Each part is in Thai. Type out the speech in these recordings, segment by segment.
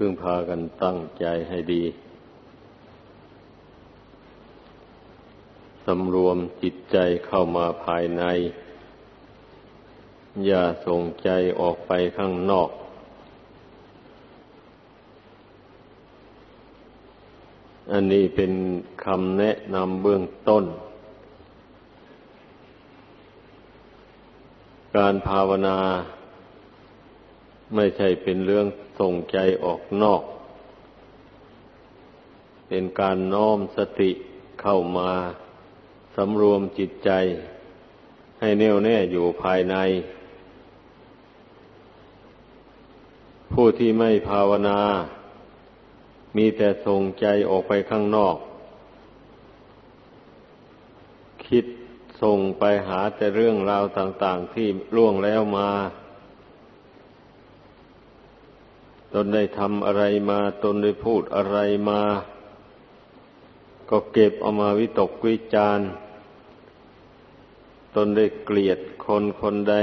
พึ่งพากันตั้งใจให้ดีสำรวมจิตใจเข้ามาภายใน อย่าส่งใจออกไปข้างนอก อันนี้เป็นคำแนะนำเบื้องต้น การภาวนา ไม่ใช่เป็นเรื่องส่งใจออกนอก เป็นการน้อมสติเข้ามาสำรวมจิตใจ ให้แน่วแน่อยู่ภายใน ผู้ที่ไม่ภาวนา มีแต่ส่งใจออกไปข้างนอก คิดส่งไปหาแต่เรื่องราวต่าง ๆ ที่ล่วงแล้วมา ตนได้ทำอะไรมา ตนได้พูดอะไรมา ก็เก็บเอามาวิตกวิจารตนได้เกลียดคนคนใด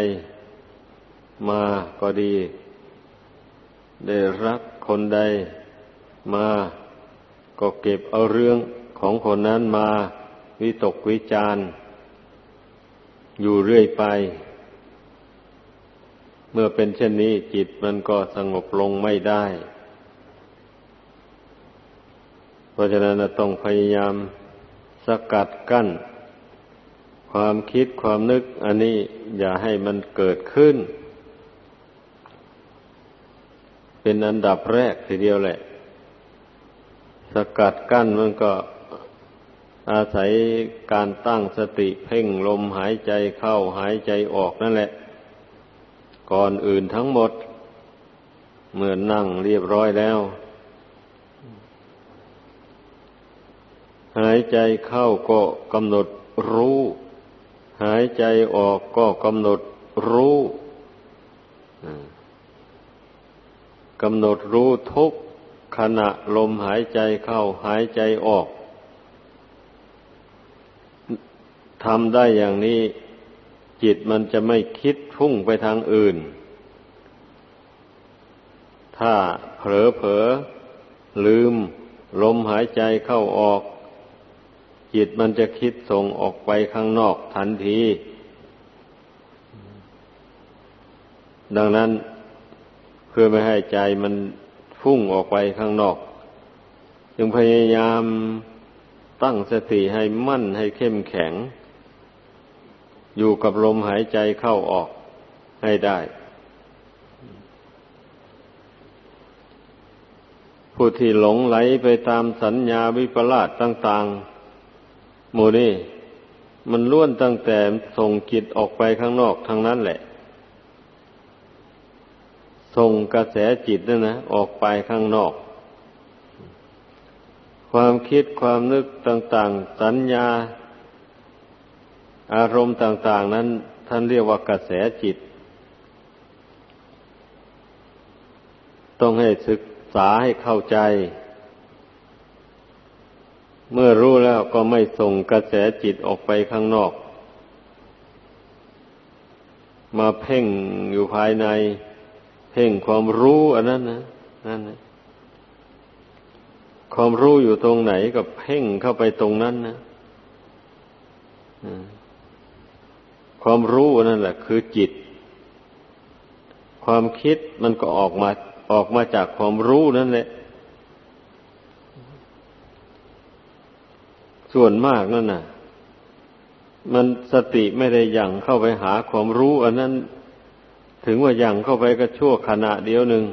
มาก็ดี ได้รักคนใดมา ก็เก็บเอาเรื่องของคนนั้นมา วิตกวิจารอยู่เรื่อยไป เมื่อเป็นเช่นนี้จิตมันก็สงบลงไม่ได้ เพราะฉะนั้นต้องพยายามสกัดกั้น ความคิดความนึกอันนี้อย่าให้มันเกิดขึ้น เป็นอันดับแรกทีเดียวแหละ สกัดกั้นมันก็อาศัยการตั้งสติเพ่งลมหายใจเข้าหายใจออกนั่นแหละ ก่อนอื่นทั้งหมด เมื่อนั่งเรียบร้อยแล้ว หายใจเข้าก็กำหนดรู้ หายใจออกก็กำหนดรู้กำหนดรู้ทุกขณะลมหายใจเข้าหายใจออกทำได้อย่างนี้ จิตมันจะไม่คิดพุ่งไปทางอื่น ถ้าเผลอเผลอลืม ลมหายใจเข้าออก จิตมันจะคิดส่งออกไปข้างนอกทันที ดังนั้นเพื่อไม่ให้ใจมันพุ่งออกไปข้างนอก จึงพยายามตั้งสติให้มั่นให้เข้มแข็ง อยู่กับลมหายใจเข้าออกให้ได้ ผู้ที่หลงไหลไปตามสัญญาวิปลาสต่างๆหมู่นี่มันล้วนตั้งแต่ส่งจิตออกไปข้างนอกทางนั้นแหละ ส่งกระแสจิตนั่นนะออกไปข้างนอก ความคิดความนึกต่าง ๆ สัญญา อารมณ์ต่าง ๆ นั้น ท่านเรียกว่ากระแสจิต ต้องให้ศึกษาให้เข้าใจ เมื่อรู้แล้วก็ไม่ส่งกระแสจิตออกไปข้างนอก มาเพ่งอยู่ภายใน เพ่งความรู้อันนั้นนะนั่นนะความรู้อยู่ตรงไหนก็เพ่งเข้าไปตรงนั้นนะ ความรู้นั่นแหละ คือจิต ความคิดมันก็ออกมาออกมาจากความรู้นั่นแหละ ส่วนมากนั่นน่ะ มันสติไม่ได้ยังเข้าไปหาความรู้ อันนั้นถึงว่ายังเข้าไปก็ชั่วขณะเดียวหนึ่ง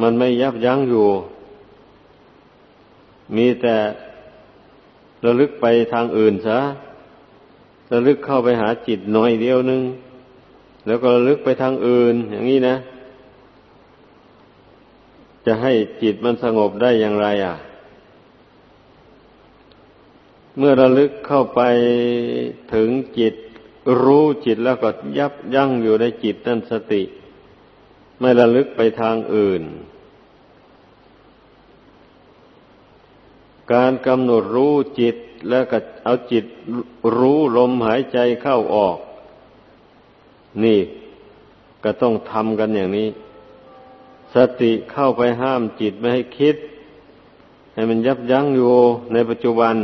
มันไม่ยับยั้งอยู่ มีแต่ระลึกไปทางอื่นซะ ระลึกเข้าไปหาจิตหน่อยเดียวนึง แล้วก็ระลึกไปทางอื่น อย่างนี้นะ จะให้จิตมันสงบได้อย่างไร อะ เมื่อระลึกเข้าไปถึงจิตรู้จิตแล้วก็ยับยั้งอยู่ในจิตนั่นสติ ไม่ระลึกไปทางอื่น การกำหนดรู้จิต แล้วก็เอาจิตรู้ลมหายใจเข้าออก นี่ก็ต้องทำกันอย่างนี้ สติเข้าไปห้ามจิตไม่ให้คิด ให้มันยับยั้งอยู่ในปัจจุบัน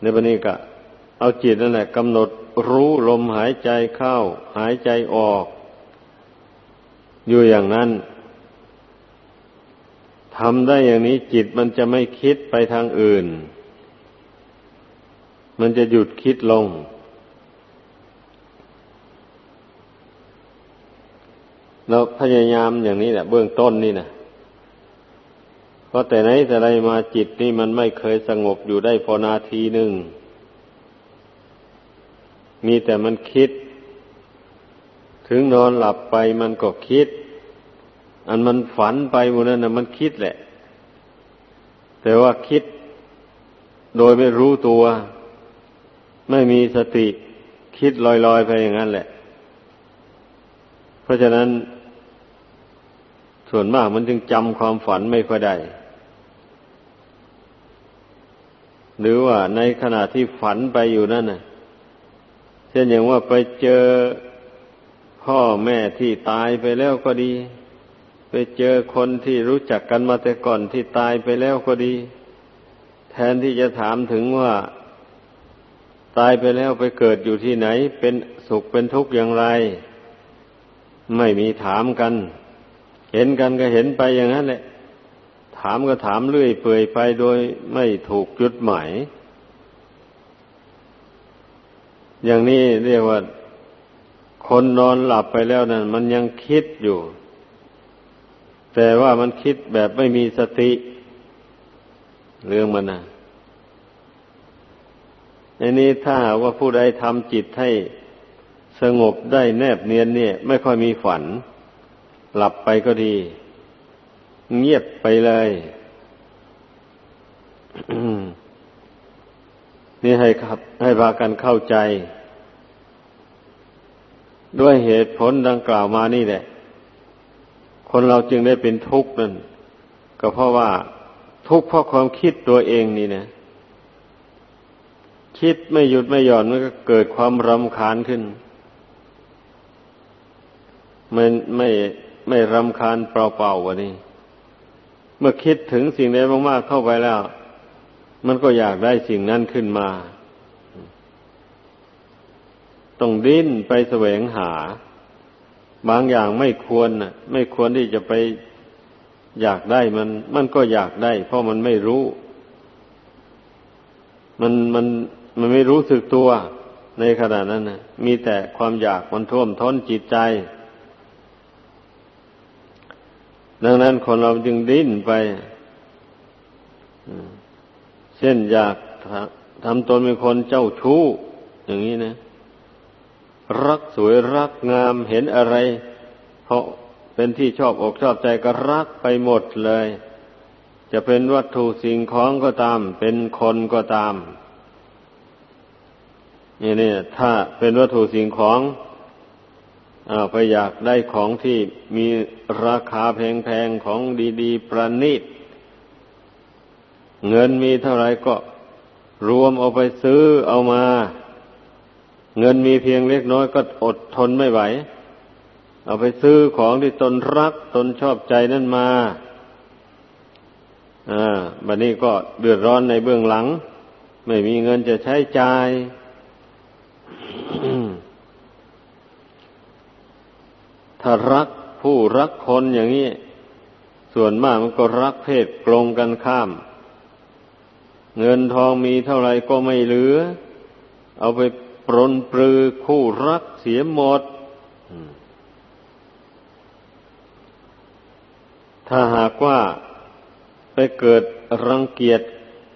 ในปัจจุบันเอาจิตนั่นแหละกำหนดรู้ลมหายใจเข้า หายใจออก อยู่อย่างนั้น ทำได้อย่างนี้จิตมันจะไม่คิดไปทางอื่น มันจะหยุดคิดลง เราพยายามอย่างนี้แหละเบื้องต้นนี่นะเพราะแต่ไหนแต่ไรมาจิตนี่มันไม่เคยสงบอยู่ได้พอนาทีหนึ่ง มีแต่มันคิด ถึงนอนหลับไปมันก็คิด อันมันฝันไปหมดนั้นนะมันคิดแหละ แต่ว่าคิดโดยไม่รู้ตัว ไม่มีสติคิดลอยๆไปอย่างนั้นแหละ เพราะฉะนั้น ส่วนมากมันจึงจำความฝันไม่ค่อยได้ หรือว่าในขณะที่ฝันไปอยู่นั่นน่ะ เช่นอย่างว่าไปเจอพ่อแม่ที่ตายไปแล้วก็ดี ไปเจอคนที่รู้จักกันมาแต่ก่อนที่ตายไปแล้วก็ดี แทนที่จะถามถึงว่า ตายไปแล้วไปเกิดอยู่ที่ไหน เป็นสุขเป็นทุกข์อย่างไร ไม่มีถามกัน เห็นกันก็เห็นไปอย่างนั้นแหละ ถามก็ถามเรื่อยเปื่อยไปโดยไม่ถูกจุดหมาย อย่างนี้เรียกว่า คนนอนหลับไปแล้วนั่นมันยังคิดอยู่ แต่ว่ามันคิดแบบไม่มีสติ เรื่องมันนะอันนี้ถ้าว่าผู้ใดทำจิตให้สงบได้แนบเนียนเนี่ย ไม่ค่อยมีฝัน หลับไปก็ดี เงียบไปเลยนี่ให้ครับ ให้พากันเข้าใจ ด้วยเหตุผลดังกล่าวมานี่แหละ คนเราจึงได้เป็นทุกข์นั่นก็เพราะว่าทุกข์เพราะความคิดตัวเองนี่นะคิดไม่หยุดไม่หย่อนมันก็เกิดความรำคาญขึ้นไม่ไม่ไม่รำคาญเปล่าๆวะนี่เมื่อคิดถึงสิ่งใดมากๆเข้าไปแล้ว มันก็อยากได้สิ่งนั้นขึ้นมา ต้องดิ้นไปแสวงหา บางอย่างไม่ควรน่ะ ไม่ควรที่จะไปอยากได้มัน มันก็อยากได้ เพราะมันไม่รู้ มันมันมันไม่รู้สึกตัวในขณะนั้นนะมีแต่ความอยากมันท่วมท้นจิตใจ ดังนั้นคนเราจึงดิ้นไป เช่นอยากทำตนเป็นคนเจ้าชู้อย่างนี้นะ รักสวยรักงามเห็นอะไรเพราะเป็นที่ชอบอกชอบใจก็รักไปหมดเลย จะเป็นวัตถุสิ่งของก็ตาม เป็นคนก็ตามนี่เนี่ยถ้าเป็นวัตถุสิ่งของไปอยากได้ของที่มีราคาแพงๆของดี ๆ ประณีตเงินมีเท่าไรก็รวมเอาไปซื้อเอามา เงินมีเพียงเล็กน้อยก็อดทนไม่ไหว เอาไปซื้อของที่ตนรักตนชอบใจนั่นมา อ่าบัดนี้ก็เดือดร้อนในเบื้องหลัง ไม่มีเงินจะใช้จ่ายถ้ารักผู้รักคนอย่างนี้ ส่วนมากมันก็รักเพศกลงกันข้าม เงินทองมีเท่าไรก็ไม่เหลือ เอาไปป รนปรือคู่รักเสียหมด ถ้าหากว่าไปเกิดรังเกียจ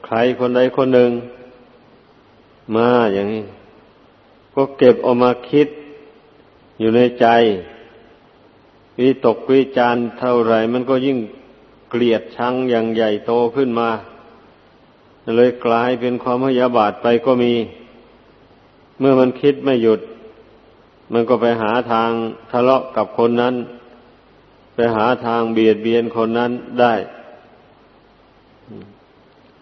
ใครคนใดคนหนึ่ง มาอย่างนี้ ก็เก็บออกมาคิดอยู่ในใจวิตกวิจารเท่าไรมันก็ยิ่งเกลียดชังอย่างใหญ่โตขึ้นมา เลยกลายเป็นความพยาบาทไปก็มี เมื่อมันคิดไม่หยุด มันก็ไปหาทางทะเลาะกับคนนั้น ไปหาทางเบียดเบียนคนนั้นได้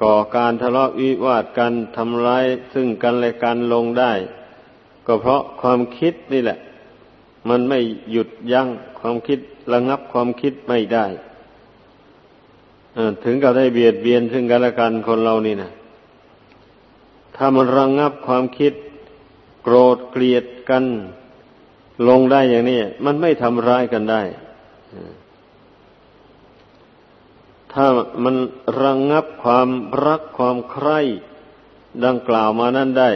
ก่อการทะเลาะวิวาทกันทำร้ายซึ่งกันและกันลงได้ ก็เพราะความคิดนี่แหละ มันไม่หยุดยั้งความคิดระงับความคิดไม่ได้ถึงกับได้เบียดเบียนซึ่งกันและกันคนเรานี่นะถ้ามันระงับความคิด โกรธเกลียดกัน ลงได้อย่างนี้ มันไม่ทำร้ายกันได้ ถ้ามันระงงับความรักความใคร่ดังกล่าวมานั่นได้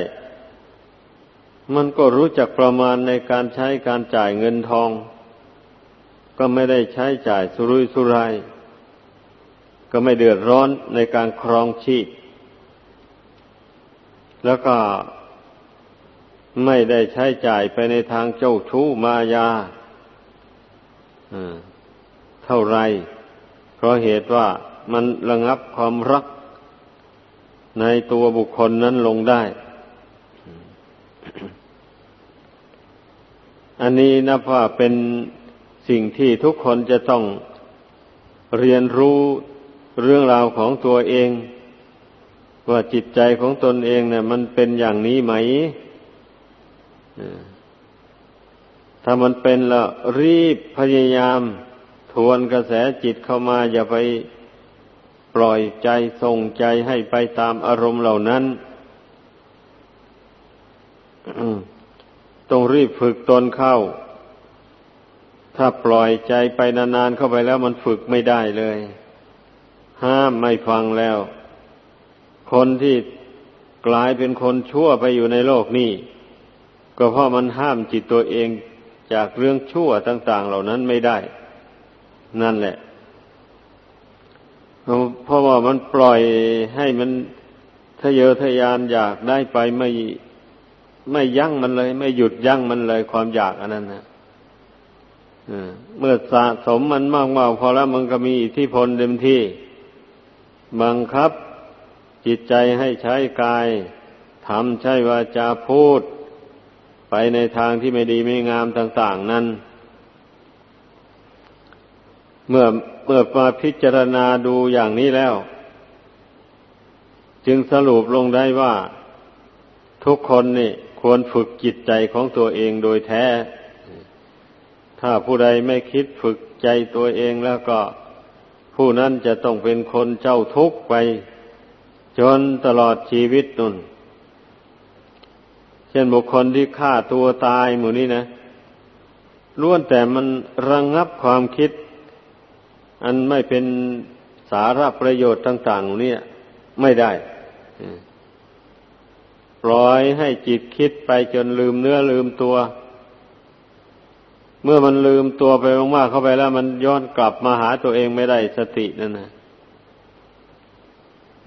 มันก็รู้จักประมาณในการใช้การจ่ายเงินทอง ก็ไม่ได้ใช้จ่ายสุรุ่ยสุราย ก็ไม่เดือดร้อนในการครองชีพแล้วก็ ไม่ได้ใช้จ่ายไปในทางเจ้าชู้มายาเท่าไร เพราะเหตุว่ามันระงับความรักในตัวบุคคลนั้นลงได้ อันนี้นับว่าเป็นสิ่งที่ทุกคนจะต้องเรียนรู้เรื่องราวของตัวเอง ว่าจิตใจของตนเองเนี่ยมันเป็นอย่างนี้ไหม ถ้ามันเป็นแล้วรีบพยายามทวนกระแสจิตเข้ามาอย่าไปปล่อยใจส่งใจให้ไปตามอารมณ์เหล่านั้นต้องรีบฝึกตนเข้า ถ้าปล่อยใจไปนานๆเข้าไปแล้วมันฝึกไม่ได้เลย ห้ามไม่ฟังแล้ว คนที่กลายเป็นคนชั่วไปอยู่ในโลกนี้ ก็เพราะมันห้ามจิตตัวเองจากเรื่องชั่วต่าง ๆ เหล่านั้นไม่ได้ นั่นแหละเพราะว่ามันปล่อยให้มันทะเยอทะยานอยากได้ไปไม่ไม่ยั้งมันเลย ไม่หยุดยั้งมันเลยความอยากอันนั้นนะเมื่อสะสมมันมากๆพอแล้วมันก็มีอิทธิพลเต็มที่ บังคับจิตใจให้ใช้กายทำใช้วาจาพูด ไปในทางที่ไม่ดีไม่งามต่าง ๆ นั้น เมื่อเมื่อมาพิจารณาดูอย่างนี้แล้ว จึงสรุปลงได้ว่า ทุกคนนี่ควรฝึกจิตใจของตัวเองโดยแท้ ถ้าผู้ใดไม่คิดฝึกใจตัวเองแล้วก็ ผู้นั้นจะต้องเป็นคนเจ้าทุกข์ไป จนตลอดชีวิตนุ่น ช่นบุคคลที่ฆ่าตัวตายหมู่นี้นะล้วนแต่มันระงงับความคิด อันไม่เป็นสาระประโยชน์ต่างๆนี่ไม่ได้ปล่อยให้จิตคิดไปจนลืมเนื้อลืมตัว เมื่อมันลืมตัวไปมากๆเข้าไปแล้ว มันย้อนกลับมาหาตัวเองไม่ได้สตินั่นนะ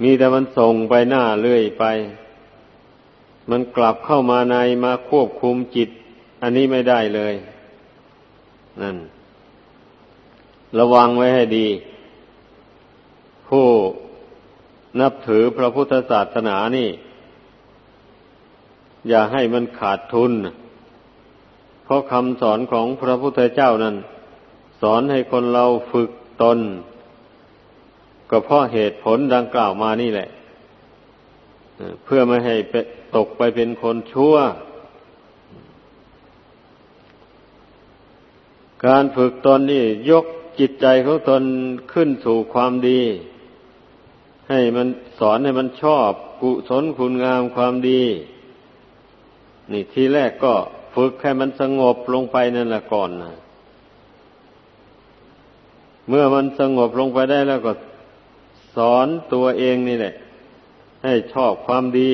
มีแต่มันส่งไปหน้าเรื่อยไป มันกลับเข้ามาในมาควบคุมจิต อันนี้ไม่ได้เลย นั่น ระวังไว้ให้ดี ผู้นับถือพระพุทธศาสนานี่ อย่าให้มันขาดทุน เพราะคำสอนของพระพุทธเจ้านั้น สอนให้คนเราฝึกตน ก็เพราะเหตุผลดังกล่าวมานี่แหละ เพื่อไม่ให้ตกไปเป็นคนชั่ว การฝึกตนนี่ยกจิตใจของตนขึ้นสู่ความดี ให้มันสอนให้มันชอบกุศลคุณงามความดี นี่ทีแรกก็ฝึกให้มันสงบลงไปนั่นแหละก่อนนะเมื่อมันสงบลงไปได้แล้วก็สอนตัวเองนี่แหละ ให้ชอบความดี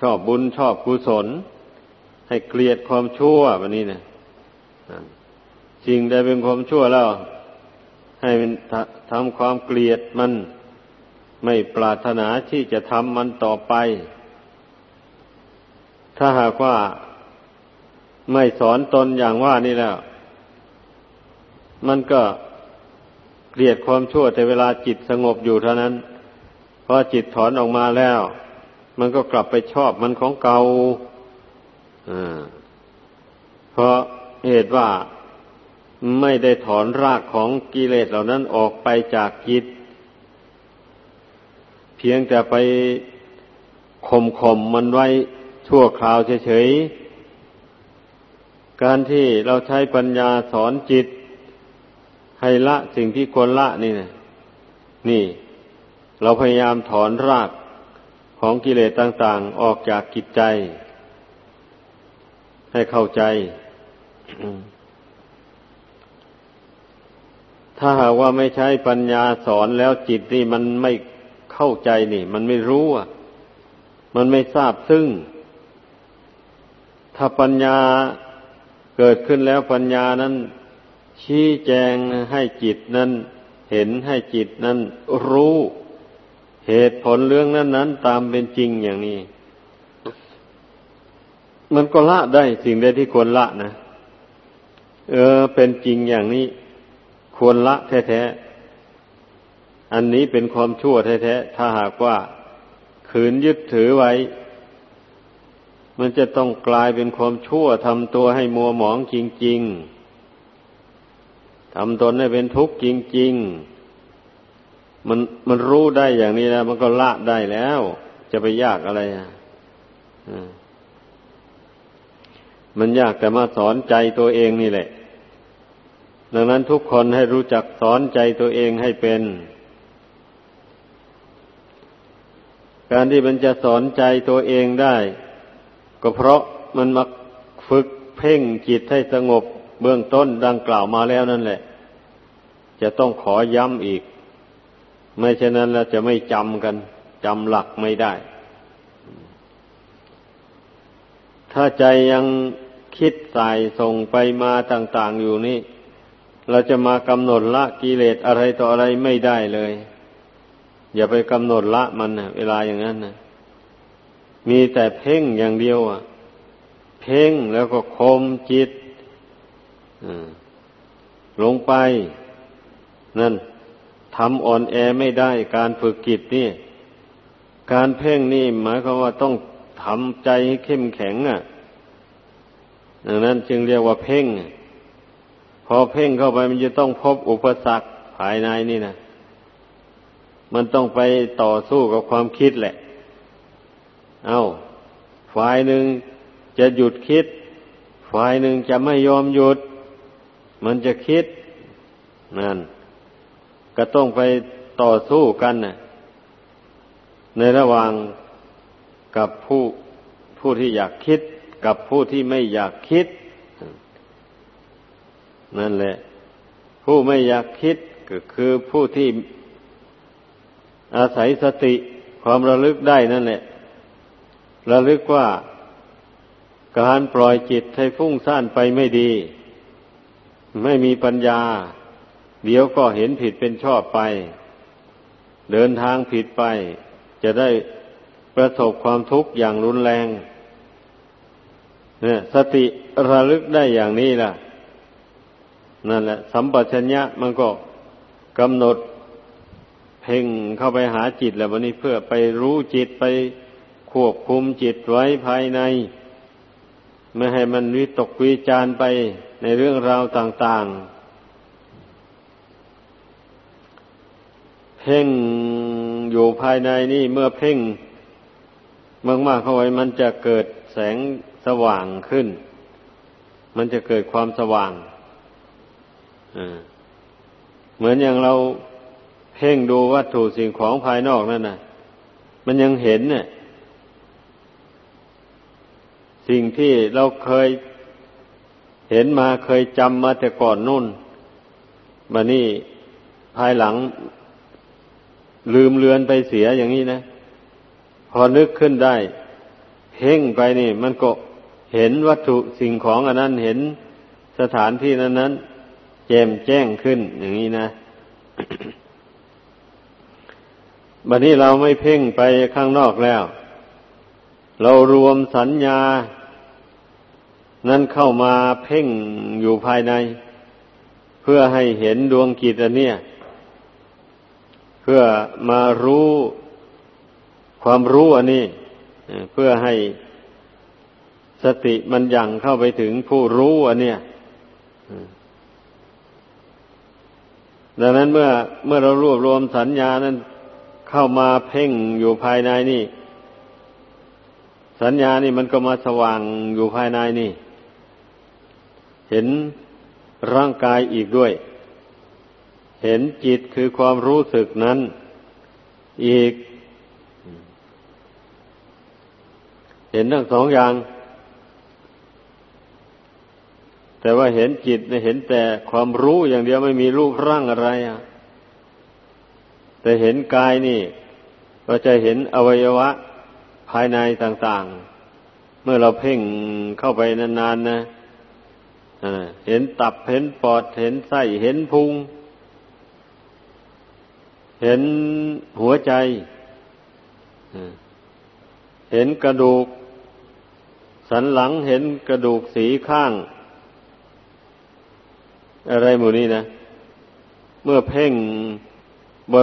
ชอบบุญชอบกุศล ให้เกลียดความชั่วแบบนี้นะสิ่งใดเป็นความชั่วแล้ว ให้มันทำความเกลียดมัน ไม่ปรารถนาที่จะทำมันต่อไป ถ้าหากว่าไม่สอนตนอย่างว่านี่แล้ว มันก็เกลียดความชั่วแต่เวลาจิตสงบอยู่เท่านั้น พอจิตถอนออกมาแล้ว มันก็กลับไปชอบมันของเกา่าเพราะเหตุว่าไม่ได้ถอนรากของกิเลสเหล่านั้นออกไปจากจิต เพียงแต่ไปข่มข่มมันไว้ชั่วคราวเฉยๆ การที่เราใช้ปัญญาสอนจิต ให้ละสิ่งที่ควรละนี่นะนี่ เราพยายามถอนรากของกิเลสต่างๆ ออกจากกิจใจ ให้เข้าใจ ถ้าหากว่าไม่ใช้ปัญญาสอนแล้วจิตนี่มันไม่เข้าใจนี่ มันไม่รู้อะมันไม่ทราบซึ่ง ถ้าปัญญาเกิดขึ้นแล้วปัญญานั้น ชี้แจงให้จิตนั้น เห็นให้จิตนั้นรู้ เหตุผลเรื่องนั้นนั้นตามเป็นจริงอย่างนี้ มันก็ละได้สิ่งใดที่ควรละนะ เออ เป็นจริงอย่างนี้ ควรละแท้ๆ อันนี้เป็นความชั่วแท้ๆ ถ้าหากว่าขืนยึดถือไว้ มันจะต้องกลายเป็นความชั่วทำตัวให้มัวหมองจริง ๆทำตนให้เป็นทุกข์จริง ๆ มันมันรู้ได้อย่างนี้แล้วมันก็ละได้แล้ว จะไปยากอะไรอะมันยากแต่มาสอนใจตัวเองนี่แหละ ดังนั้นทุกคนให้รู้จักสอนใจตัวเองให้เป็น การที่มันจะสอนใจตัวเองได้ ก็เพราะมันมาฝึกเพ่งจิตให้สงบเบื้องต้นดังกล่าวมาแล้วนั่นแหละ จะต้องขอย้ำอีก ไม่เช่นนั้นเราจะไม่จำกันจำหลักไม่ได้ ถ้าใจยังคิดสายส่งไปมาต่าง ๆ อยู่นี่ เราจะมากำหนดละกิเลสอะไรต่ออะไรไม่ได้เลย อย่าไปกำหนดละมันนะเวลาอย่างนั้นนะมีแต่เพ่งอย่างเดียวอะ เพ่งแล้วก็คมจิตลงไป นั่น ทำอ่อนแอไม่ได้การฝึกจิตนี่ การเพ่งนี่หมายความว่าต้องทำใจให้เข้มแข็งอะดังนั้นจึงเรียกว่าเพ่ง พอเพ่งเข้าไปมันจะต้องพบอุปสรรคภายในนี่นะมันต้องไปต่อสู้กับความคิดแหละ เอาฝ่ายหนึ่งจะหยุดคิด ฝ่ายหนึ่งจะไม่ยอมหยุด มันจะคิดนั่น ก็ต้องไปต่อสู้กันนะในระหว่างกับผู้ผู้ที่อยากคิดกับผู้ที่ไม่อยากคิด นั่นแหละ ผู้ไม่อยากคิดก็คือผู้ที่อาศัยสติความระลึกได้นั่นแหละ ระลึกว่าการปล่อยจิตให้ฟุ้งซ่านไปไม่ดี ไม่มีปัญญา เดี๋ยวก็เห็นผิดเป็นชอบไป เดินทางผิดไป จะได้ประสบความทุกข์อย่างรุนแรงเนี่ยสติระลึกได้อย่างนี้ล่ะ นั่นแหละ สัมปชัญญะมันก็กำหนดเพ่งเข้าไปหาจิตแล้ววันนี้เพื่อไปรู้จิตไปควบคุมจิตไว้ภายใน ไม่ให้มันวิตกวิจารไปในเรื่องราวต่าง ๆ พ่งอยู่ภายในนี่เมื่อเพ่งมากๆเข้าไว้มันจะเกิดแสงสว่างขึ้น มันจะเกิดความสว่างเหมือนอย่างเราเพ่งดูวัตถุสิ่งของภายนอกนั่นน่ะมันยังเห็นเนี่ยสิ่งที่เราเคยเห็นมาเคยจำมาแต่ก่อนนู่นมานี่ภายหลัง ลืมเลือนไปเสียอย่างนี้นะ พอนึกขึ้นได้เพ่งไปนี่ มันก็เห็นวัตถุสิ่งของอันนั้นเห็นสถานที่นั้นนั้นแจ่มแจ้งขึ้นอย่างนี้นะบัดนี้เราไม่เพ่งไปข้างนอกแล้ว เรารวมสัญญา นั้นเข้ามาเพ่งอยู่ภายใน เพื่อให้เห็นดวงกิจอันเนี้ย พื่อมารู้ความรู้อันนี้เพื่อให้สติมันยังเข้าไปถึงผู้รู้อันเนี้ยดังนั้นเมื่อเมื่อเรารวบรวมสัญญานั้นเข้ามาเพ่งอยู่ภายในนี่ สัญญานี่มันก็มาสว่างอยู่ภายในนี่ เห็นร่างกายอีกด้วย เห็นจิตคือความรู้สึกนั้น อีก เห็นทั้งสองอย่าง แต่ว่าเห็นจิตเห็นแต่ความรู้อย่างเดียวไม่มีรูปร่างอะไรอะแต่เห็นกายนี่ ก็จะเห็นอวัยวะ ภายในต่าง ๆ เมื่อเราเพ่งเข้าไปนานๆนะเห็นตับเห็นปอดเห็นไส้เห็นพุง เห็นหัวใจ เห็นกระดูก สันหลังเห็นกระดูกสีข้าง อะไรหมู่นี้นะ เมื่อเพ่ง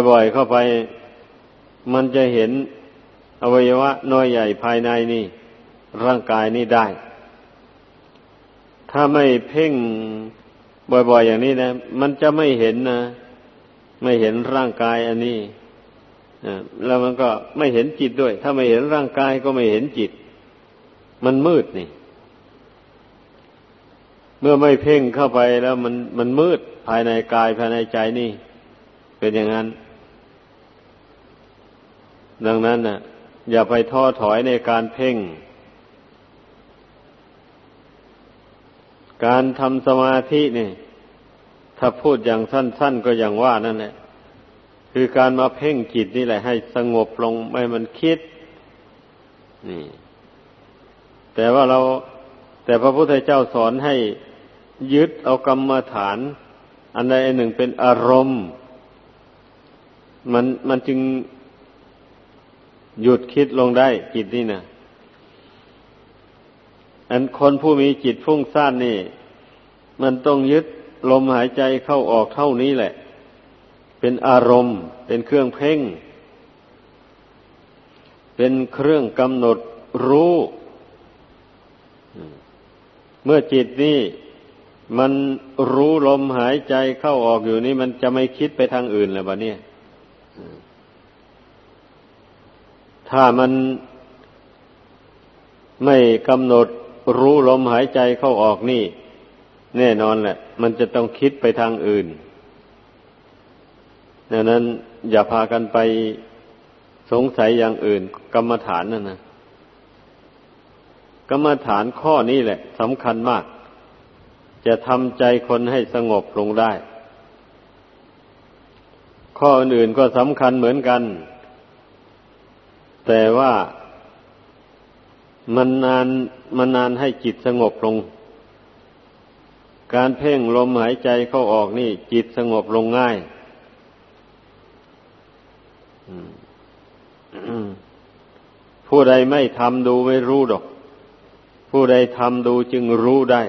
บ่อยๆเข้าไป มันจะเห็นอวัยวะน้อยใหญ่ภายในนี่ ร่างกายนี่ได้ ถ้าไม่เพ่งบ่อยๆอย่างนี้นะ มันจะไม่เห็นนะ ไม่เห็นร่างกายอันนี้แล้วมันก็ไม่เห็นจิตด้วย ถ้าไม่เห็นร่างกายก็ไม่เห็นจิต มันมืดนี่ เมื่อไม่เพ่งเข้าไปแล้วมันมันมืดภายในกายภายในใจนี่ เป็นอย่างนั้น ดังนั้นน่ะ อย่าไปท้อถอยในการเพ่ง การทำสมาธินี่ ถ้าพูดอย่างสั้น ๆ ก็อย่างว่านั่นแหละคือการมาเพ่งจิตนี่แหละ ให้สงบลงไม่มันคิด นี่ แต่ว่าเรา แต่พระพุทธเจ้าสอนให้ยึดเอากรรมฐาน อันใดอันหนึ่งเป็นอารมณ์ มันมันจึงหยุดคิดลงได้จิตนี่นะอันคนผู้มีจิตฟุ้งซ่านนี่ มันต้องยึด ลมหายใจเข้าออกเท่านี้แหละ เป็นอารมณ์ เป็นเครื่องเพ่ง เป็นเครื่องกำหนดรู้ เมื่อจิตนี่มันรู้ลมหายใจเข้าออกอยู่นี่มันจะไม่คิดไปทางอื่นเลยบะเนี่ยถ้ามันไม่กำหนดรู้ลมหายใจเข้าออกนี่ แน่นอนแหละ มันจะต้องคิดไปทางอื่นดังนั้นอย่าพากันไปสงสัยอย่างอื่น กรรมฐานนั่นนะกรรมฐานข้อนี้แหละสำคัญมาก จะทำใจคนให้สงบลงได้ ข้ออื่นก็สำคัญเหมือนกัน แต่ว่ามันนานมันนานให้จิตสงบลง การเพ่งลมหายใจเข้าออกนี่ จิตสงบลงง่ายผู้ใดไม่ทำดูไม่รู้ดอก ผู้ใดทำดูจึงรู้ได้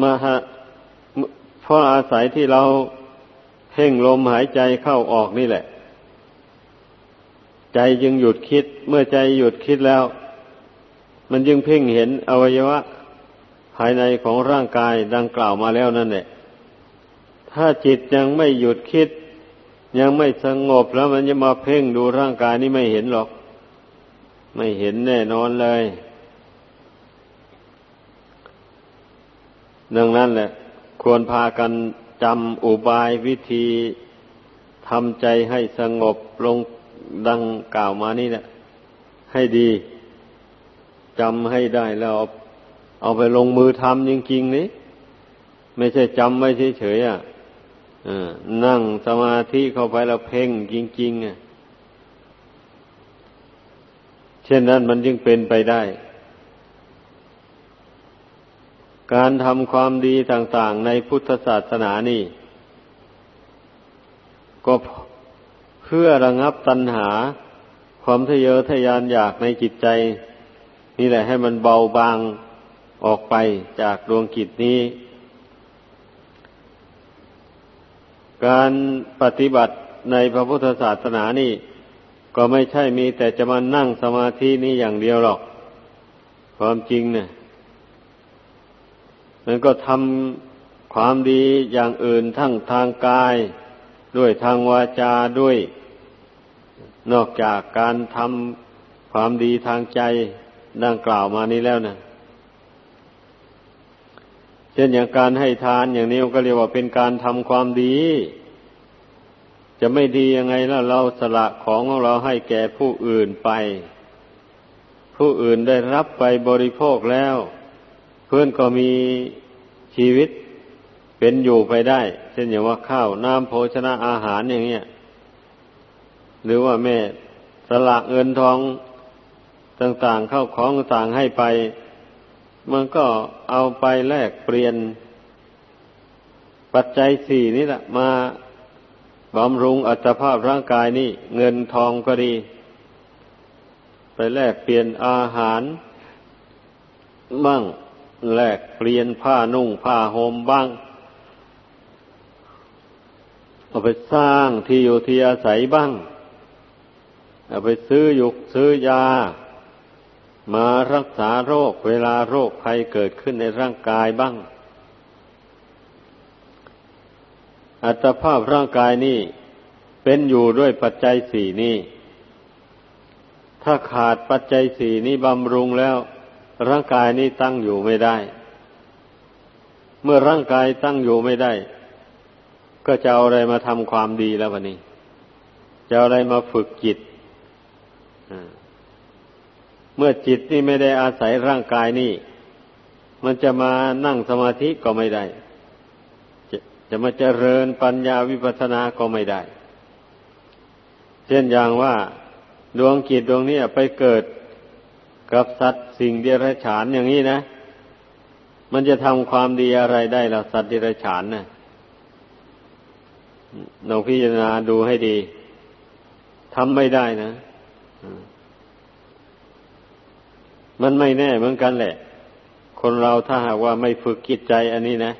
มาฮะเพราะอาศัยที่เราเพ่งลมหายใจเข้าออกนี่แหละ ใจจึงหยุดคิด เมื่อใจหยุดคิดแล้ว มันจึงเพ่งเห็นอวัยวะ ภายในของร่างกายดังกล่าวมาแล้วนั่นแหละ ถ้าจิตยังไม่หยุดคิด ยังไม่สงบแล้วมันจะมาเพ่งดูร่างกายนี่ไม่เห็นหรอก ไม่เห็นแน่นอนเลย ดังนั้นแหละ ควรพากันจำอุบายวิธีทำใจให้สงบลงดังกล่าวมานี่แหละให้ดี จำให้ได้แล้วเอาเอาไปลงมือทำจริงๆนี่ไม่ใช่จำไว้เฉยๆอะนั่งสมาธิเข้าไปแล้วเพ่งจริงๆอะเช่นนั้นมันจึงเป็นไปได้ การทำความดีต่าง ๆ ในพุทธศาสนานี่ ก็เพื่อระงับตัณหา ความทะเยอทะยานอยากในจิตใจ นี่แหละให้มันเบาบางออกไปจากดวงกิจนี้ การปฏิบัติในพระพุทธศาสนานี่ ก็ไม่ใช่มีแต่จะมานั่งสมาธินี่อย่างเดียวหรอก ความจริงเนะี่ยมันก็ทำความดีอย่างอื่นทั้งทางกาย ด้วยทางวาจาด้วย นอกจากการทำความดีทางใจ ดังกล่าวมานี้แล้วนะเช่นอย่างการให้ทานอย่างนี้ก็เรียกว่าเป็นการทำความดี จะไม่ดียังไงแล้วเราสละของของเราให้แก่ผู้อื่นไป ผู้อื่นได้รับไปบริโภคแล้ว เพื่อนก็มีชีวิตเป็นอยู่ไปได้ เช่นอย่างว่าข้าวน้ำโภชนะอาหารอย่างเงี้ยหรือว่าแม่สละเงินทอง ต่างๆเข้าของต่างให้ไป มันก็เอาไปแลกเปลี่ยน ปัจจัยสี่นี่แหละมาบำรุงอัตภาพร่างกายนี่ เงินทองก็ดี ไปแลกเปลี่ยนอาหาร บ้างแลกเปลี่ยนผ้านุ่งผ้าห่มบ้างเอาไปสร้างที่อยู่ที่อาศัยบ้าง เอาไปซื้อยุกซื้อยา มารักษาโรคเวลาโรคภัยเกิดขึ้นในร่างกายบ้าง อัตภาพร่างกายนี่เป็นอยู่ด้วยปัจจัยสี่นี้ถ้าขาดปัจจัยสี่นี้บำรุงแล้ว ร่างกายนี้ตั้งอยู่ไม่ได้ เมื่อร่างกายตั้งอยู่ไม่ได้ ก็จะเอาอะไรมาทำความดีแล้ววันนี้ จะเอาอะไรมาฝึกจิต เมื่อจิตนี่ไม่ได้อาศัยร่างกายนี่ มันจะมานั่งสมาธิก็ไม่ได้ จะจะมาเจริญปัญญาวิปัสสนาก็ไม่ได้ เช่นอย่างว่าดวงจิตดวงนี้ไปเกิดกับสัตว์สิ่งเดรัจฉานอย่างนี้นะ มันจะทำความดีอะไรได้ล่ะสัตว์เดรัจฉานนะ่ะเราพิจารณาดูให้ดีทำไม่ได้นะ มันไม่แน่เหมือนกันแหละ คนเราถ้าหากว่าไม่ฝึกกิจใจอันนี้นะ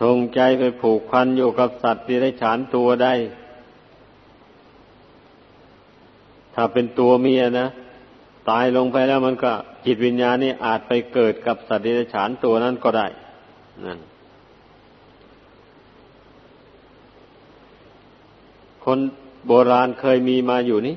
ส่งใจไปผูกพันอยู่กับสัตว์ที่ได้ฉานตัวได้ ถ้าเป็นตัวเมียนะตายลงไปแล้วมันก็จิตวิญญาณนี่อาจไปเกิดกับสัตว์ที่ได้ฉานตัวนั้นก็ได้นั่นคนโบราณเคยมีมาอยู่นี่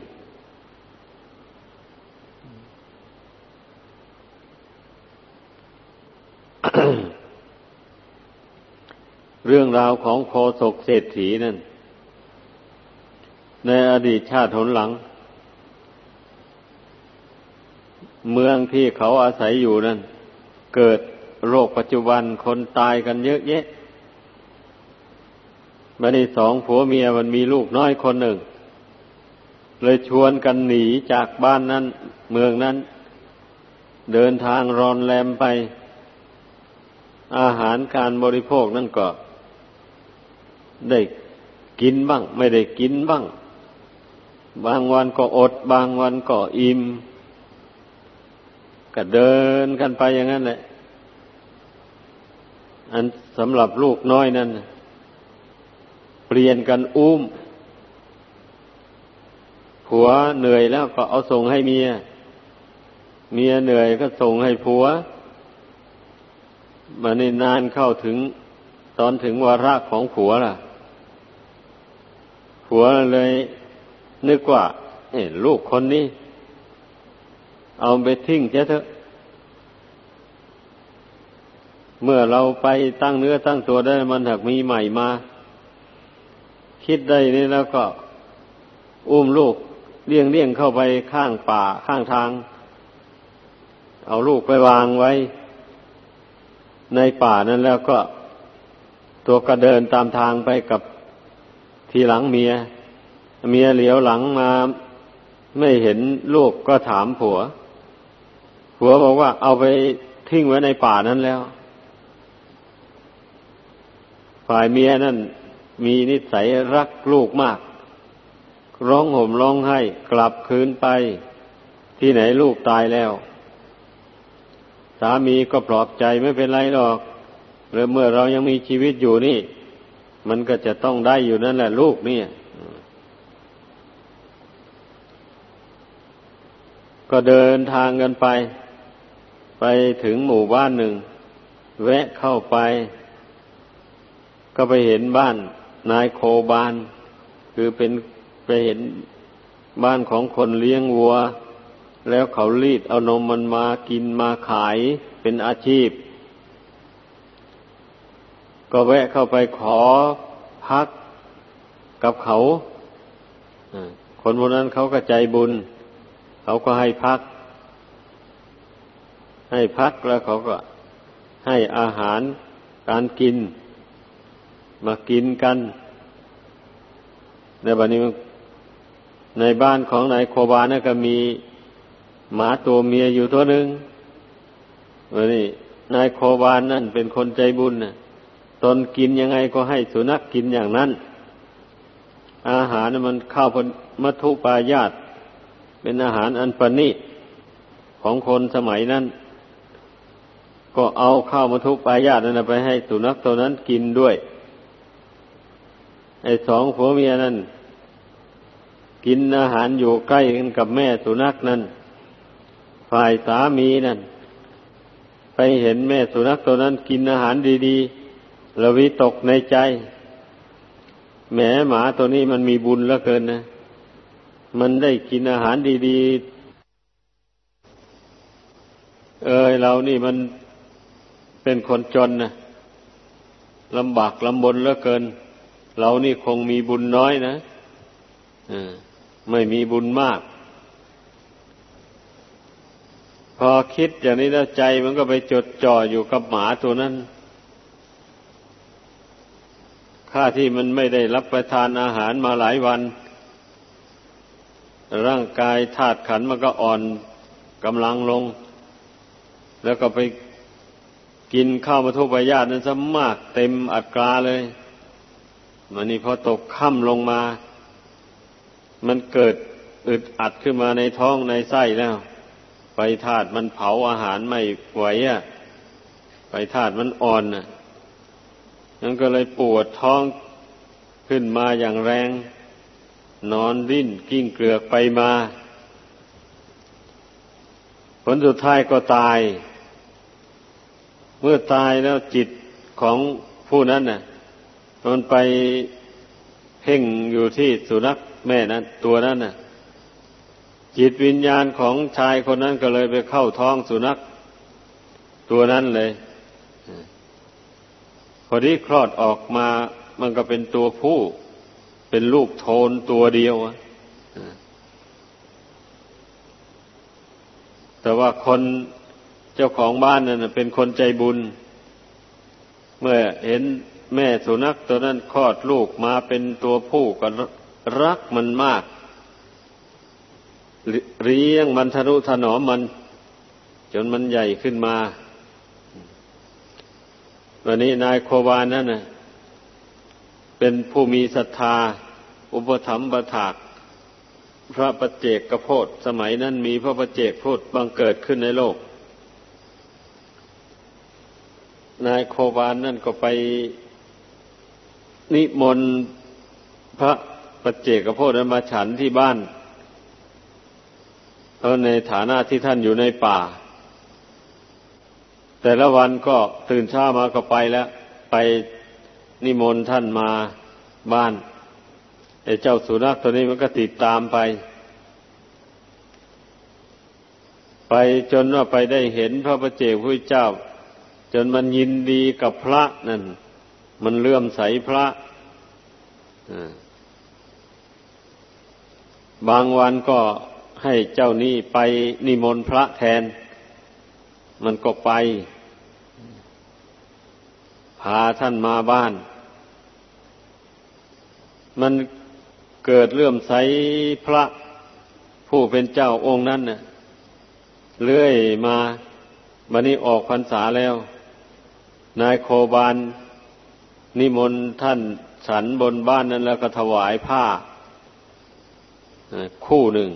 เรื่องราวของโคศกเศรษฐีนั่น ในอดีตชาติหนหลัง เมืองที่เขาอาศัยอยู่นั่น เกิดโรคปัจจุบันคนตายกันเยอะแยะบันนี้สองผัวเมียมันมีลูกน้อยคนหนึ่ง เลยชวนกันหนีจากบ้านนั้น เมืองนั้น เดินทางรอนแรมไป อาหารการบริโภคนั่นก็ ได้กินบ้าง ไม่ได้กินบ้าง บางวันก็อด บางวันก็อิ่มก็เดินกันไปอย่างนั้นแหละอันสำหรับลูกน้อยนั่นเปลี่ยนกันอุ้ม ผัวเหนื่อยแล้วก็เอาส่งให้เมีย เมียเหนื่อยก็ส่งให้ผัวมาในนานเข้าถึงตอนถึงวาระของผัวล่ะ ผัวเลยนึกว่าลูกคนนี้ เอาไปทิ้งเถอะ เมื่อเราไปตั้งเนื้อตั้งตัวได้มันถักมีใหม่มา คิดได้นี่แล้วก็ อุ้มลูกเลี้ยงเลี้ยงเข้าไปข้างป่าข้างทาง เอาลูกไปวางไว้ ในป่านั้นแล้วก็ ตัวก็เดินตามทางไปกับ ทีหลังเมีย เมียเหลียวหลังมาไม่เห็นลูกก็ถามผัว ผัวบอกว่าเอาไปทิ้งไว้ในป่านั้นแล้ว ฝ่ายเมียนั่น มีนิสัยรักลูกมาก ร้องห่มร้องไห้กลับคืนไป ที่ไหนลูกตายแล้ว สามีก็ปลอบใจไม่เป็นไรหรอกหรือเมื่อเรายังมีชีวิตอยู่นี่ มันก็จะต้องได้อยู่นั่นแหละลูกนี่ก็เดินทางกันไป ไปถึงหมู่บ้านหนึ่ง แวะเข้าไป ก็ไปเห็นบ้านนายโคบาน คือเป็นไปเห็นบ้านของคนเลี้ยงวัว แล้วเขารีดเอานมมันมากินมาขายเป็นอาชีพ ก็แวะเข้าไปขอพักกับเขาคนพวกนั้นเขาก็ใจบุญ เขาก็ให้พัก ให้พักแล้วเขาก็ให้อาหารการกิน มากินกัน ในบัดนี้ในบ้านของนายโคบานะก็มีหมาตัวเมียอยู่ตัวหนึ่งวันนี้นายโคบานนั่นเป็นคนใจบุญนะ ตนกินยังไงก็ให้สุนัขกกินอย่างนั้น อาหารมันข้าวมัทุปายาต เป็นอาหารอันประณีตของคนสมัยนั้น ก็เอาข้าวมัทุปายาตนั้นไปให้สุนัขตัวนั้นกินด้วย ไอ้สองผัวเมียนั้น กินอาหารอยู่ใกล้กันกับแม่สุนัขนั้น ฝ่ายสามีนั่นไปเห็นแม่สุนัขตัวนั้นกินอาหารดีๆ ระวิตกในใจแหมหมาตัวนี้มันมีบุญเหลือเกินนะ มันได้กินอาหารดีๆ เอยเรานี่มันเป็นคนจนนะลำบากลำบนเหลือเกิน เรานี่คงมีบุญน้อยนะไม่มีบุญมาก พอคิดอย่างนี้แล้วใจมันก็ไปจดจ่ออยู่กับหมาตัวนั้น ข้าที่มันไม่ได้รับประทานอาหารมาหลายวัน ร่างกายธาตุขันมันก็อ่อนกำลังลง แล้วก็ไปกินข้าวมาทุกปยาตนั้นซะมากเต็มอัตราเลย มันนี่พอตกค่ำลงมา มันเกิดอึดอัดขึ้นมาในท้องในไส้แล้วไฟธาตุมันเผาอาหารไม่ไหวอะไฟธาตุมันอ่อนน่ะ นั่นก็เลยปวดท้องขึ้นมาอย่างแรง นอนริ้นกิ้งเกลือกไปมา ผลสุดท้ายก็ตาย เมื่อตายแล้วจิตของผู้นั้นน่ะมันไปเพ่งอยู่ที่สุนัขแม่นั้น ตัวนั้นน่ะ จิตวิญญาณของชายคนนั้นก็เลยไปเข้าท้องสุนัขตัวนั้นเลย พอที่คลอดออกมา มันก็เป็นตัวผู้ เป็นลูกโทนตัวเดียวแต่ว่าคนเจ้าของบ้านนั่นเป็นคนใจบุญ เมื่อเห็นแม่สุนัขตัวนั้นคลอดลูกมาเป็นตัวผู้ก็รักมันมากเลี้ยงมันทะนุถนอมมัน จนมันใหญ่ขึ้นมา วันนี้นายโควานั่นนะเป็นผู้มีศรัทธา อุปถัมภ์ประถาก พระประเจกกระโพดสมัยนั้นมีพระประเจกโพดบังเกิดขึ้นในโลก นายโควานนั่นก็ไปนิมนต์พระประเจกกระโพดนั้นมาฉันที่บ้านเพราะในฐานะที่ท่านอยู่ในป่า แต่ละวันก็ตื่นเช้ามาก็ไปแล้ว ไปนิมนต์ท่านมาบ้านไอ้เจ้าสุนัขตัวนี้มันก็ติดตามไป ไปจนว่าไปได้เห็นพระประเจกพระเจ้า จนมันยินดีกับพระนั่น มันเลื่อมใสพระบางวันก็ให้เจ้านี้ไปนิมนต์พระแทน มันก็ไป พาท่านมาบ้าน มันเกิดเลื่อมใสพระผู้เป็นเจ้าองค์นั้นเน่ะเลื่อยมาบันนี้ออกพรรษาแล้ว นายโคบานนิมนต์ท่านฉันบนบ้านนั้นแล้วก็ถวายผ้าคู่หนึ่ง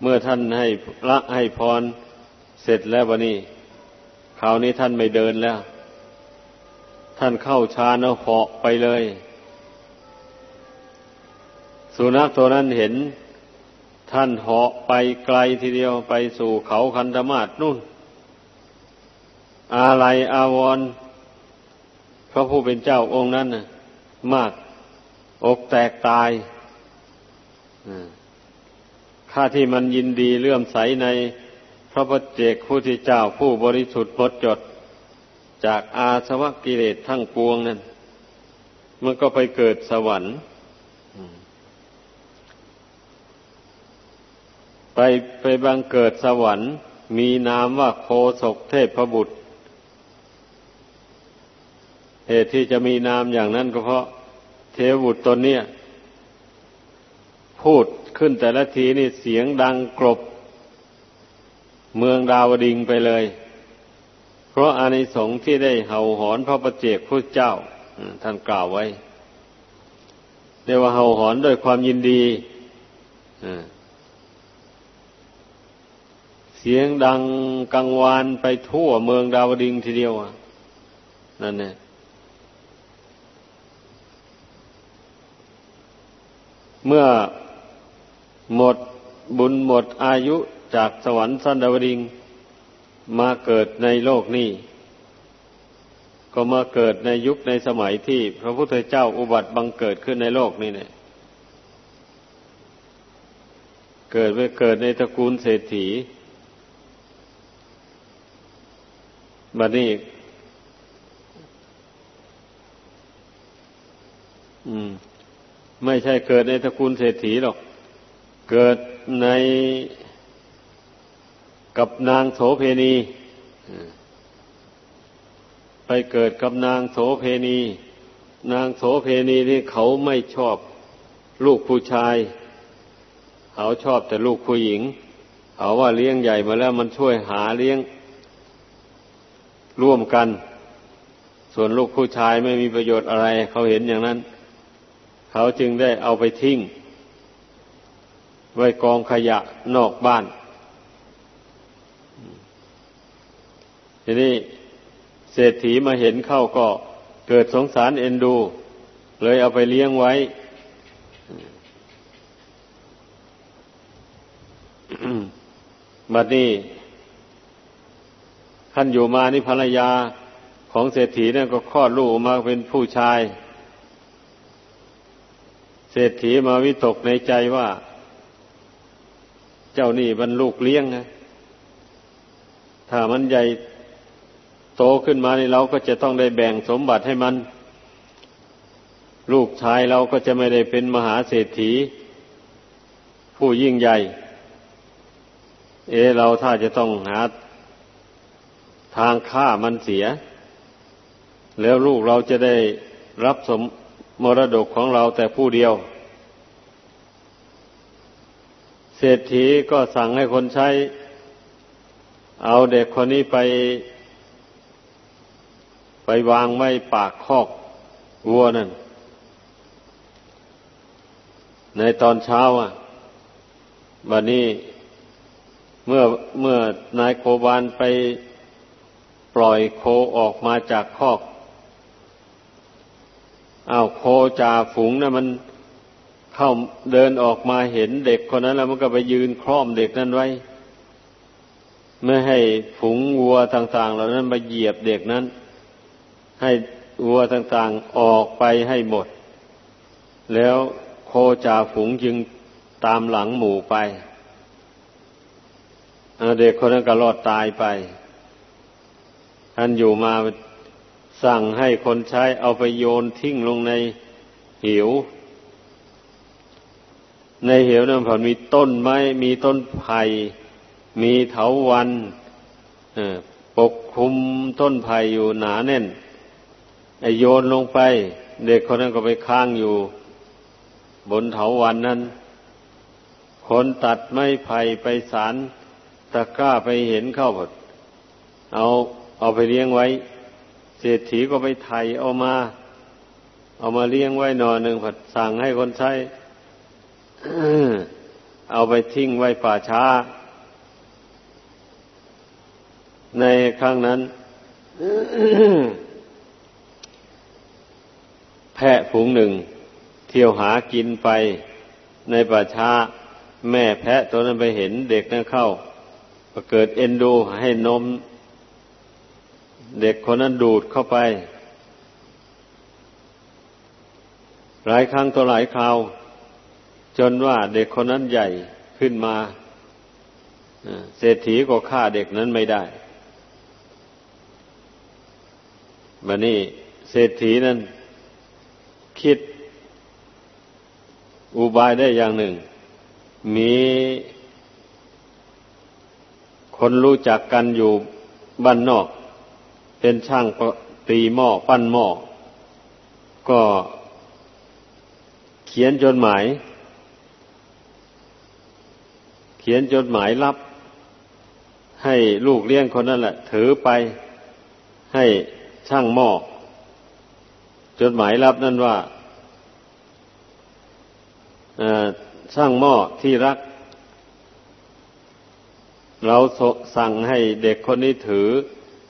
เมื่อท่านให้ละให้พรเสร็จแล้ววันนี้ คราวนี้ท่านไม่เดินแล้ว ท่านเข้าฌานเอาเหาะไปเลย สุนัขตัวนั้นเห็น ท่านเหาะไปไกลทีเดียวไปสู่เขาคันธมาศนู่น อาลัยอาวรพระผู้เป็นเจ้าองค์นั้นน่ะ มากอกแตกตายข้าที่มันยินดีเลื่อมใสใน ระพุทธเจ้าผู้ที่เจ้าผู้บริสุทธิ์หมดจด จากอาสวะกิเลสทั้งปวงนั่นมันก็ไปเกิดสวรรค์ ไปไปบังเกิดสวรรค์ มีนามว่าโคศกเทพบุตร เหตุที่จะมีนามอย่างนั้นก็เพราะเทวบุตรตนเนี้ยพูดขึ้นแต่ละทีนี่เสียงดังกรบ เมืองดาวดิงไปเลย เพราะอานิสงส์ที่ได้เห่าหอนพระประเจกพระเจ้าท่านกล่าวไว้เรียกว่าเห่าหอนด้วยความยินดีเสียงดังกังวานไปทั่วเมืองดาวดิงทีเดียวนั่นเนี่ยเมื่อหมดบุญหมดอายุ จากสวรรค์สันดาวดิงมาเกิดในโลกนี้ ก็มาเกิดในยุคในสมัยที่พระพุทธเจ้าอุบัติบังเกิดขึ้นในโลกนี้เนี่ย เกิดไปเกิดในตระกูลเศรษฐีบัดนี้อืมไม่ใช่เกิดในตระกูลเศรษฐีหรอก เกิดใน กับนางโสเพณี ไปเกิดกับนางโสเพณี นางโสเพณีนี่เขาไม่ชอบลูกผู้ชาย เขาชอบแต่ลูกผู้หญิง เขาว่าเลี้ยงใหญ่มาแล้วมันช่วยหาเลี้ยง ร่วมกัน ส่วนลูกผู้ชายไม่มีประโยชน์อะไร เขาเห็นอย่างนั้น เขาจึงได้เอาไปทิ้ง ไว้กองขยะนอกบ้าน ทีนี้เศรษฐีมาเห็นเข้าก็เกิดสงสารเอ็นดู เลยเอาไปเลี้ยงไว้ บัดนี้ท่านอยู่มานี่ภรรยาของเศรษฐีนั่นก็คลอดลูกมาเป็นผู้ชาย เศรษฐีมาวิตกในใจว่า เจ้านี่มันลูกเลี้ยงนะ ถ้ามันใหญ่ โตขึ้นมานี่เราก็จะต้องได้แบ่งสมบัติให้มัน ลูกชายเราก็จะไม่ได้เป็นมหาเศรษฐี ผู้ยิ่งใหญ่ เอ เราถ้าจะต้องหาทางฆ่ามันเสีย แล้วลูกเราจะได้รับสมมรดกของเราแต่ผู้เดียว เศรษฐีก็สั่งให้คนใช้ เอาเด็กคนนี้ไป ไปวางไว้ปากคอกวัวนั่น ในตอนเช้าอะวันนี้ เมื่อเมื่อนายโคบานไปปล่อยโคออกมาจากคอกอ้าวโคจ่าฝูงนะ่ะมันเข้าเดินออกมาเห็นเด็กคนนั้น แล้วมันก็ไปยืนคล้อมเด็กนั้นไว้ไม่ให้ฝูงวัวต่าง ๆ เหล่านั้นมาเหยียบเด็กนั้น ให้วัวต่างๆออกไปให้หมด แล้วโคจ่าฝูงจึงตามหลังหมู่ไปเด็กคนนั้นก็รอดตายไป ท่านอยู่มาสั่งให้คนใช้เอาไปโยนทิ้งลงในหิว ในเหวนั้นผลมีต้นไม้ มีต้นไผ่ มีเถาวันปกคลุมต้นไผ่อยู่หนาแน่น โยนลงไป เด็กคนนั้นก็ไปค้างอยู่ บนเถาวันนั้น คนตัดไม้ไผ่ไปสารตะกร้าไปเห็นเข้าหมดเอาเอาไปเลี้ยงไว้ เศรษฐีก็ไปไถเอามา เอามาเลี้ยงไว้หน่อหนึ่งผัดสั่งให้คนใช้เอาไปทิ้งไว้ป่าช้า ในครั้งนั้น แพะฝูงหนึ่ง เที่ยวหากินไปในป่าช้า แม่แพะตัวนั้นไปเห็นเด็กนั้นเข้าก็เกิดเอ็นดูให้นม เด็กคนนั้นดูดเข้าไป หลายครั้งตัวหลายคราว จนว่าเด็กคนนั้นใหญ่ขึ้นมาเศรษฐีก็ฆ่าเด็กนั้นไม่ได้บันนี้เศรษฐีนั้น คิดอุบายได้อย่างหนึ่ง มีคนรู้จักกันอยู่บ้านนอก เป็นช่างตีหม้อปั้นหม้อก็เขียนจดหมาย เขียนจดหมายรับ ให้ลูกเลี้ยงคนนั้นแหละ ถือไปให้ช่างหม้อ จดหมายรับนั่นว่าช่างหม้อที่รัก เราสั่งให้เด็กคนนี้ถือ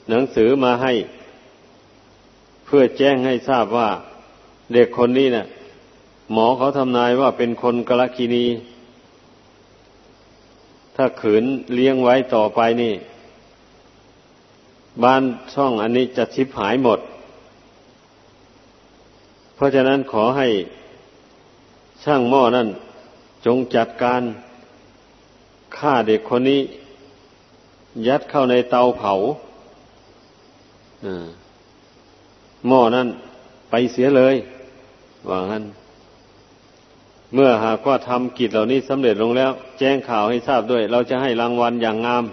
หนังสือมาให้ เพื่อแจ้งให้ทราบว่า เด็กคนนี้เนะ่ะหมอเขาทำนายว่าเป็นคนกลกินี ถ้าขืนเลี้ยงไว้ต่อไปนี่ บ้านช่องอันนี้จะชิบหายหมด เพราะฉะนั้นขอให้ช่างหม้อนั่นจงจัดการฆ่าเด็กคนนี้ ยัดเข้าในเตาเผาหม้อนั่นไปเสียเลยว่างั้น เมื่อหากว่าทำกิจเหล่านี้สำเร็จลงแล้ว แจ้งข่าวให้ทราบด้วย เราจะให้รางวัลอย่างงาม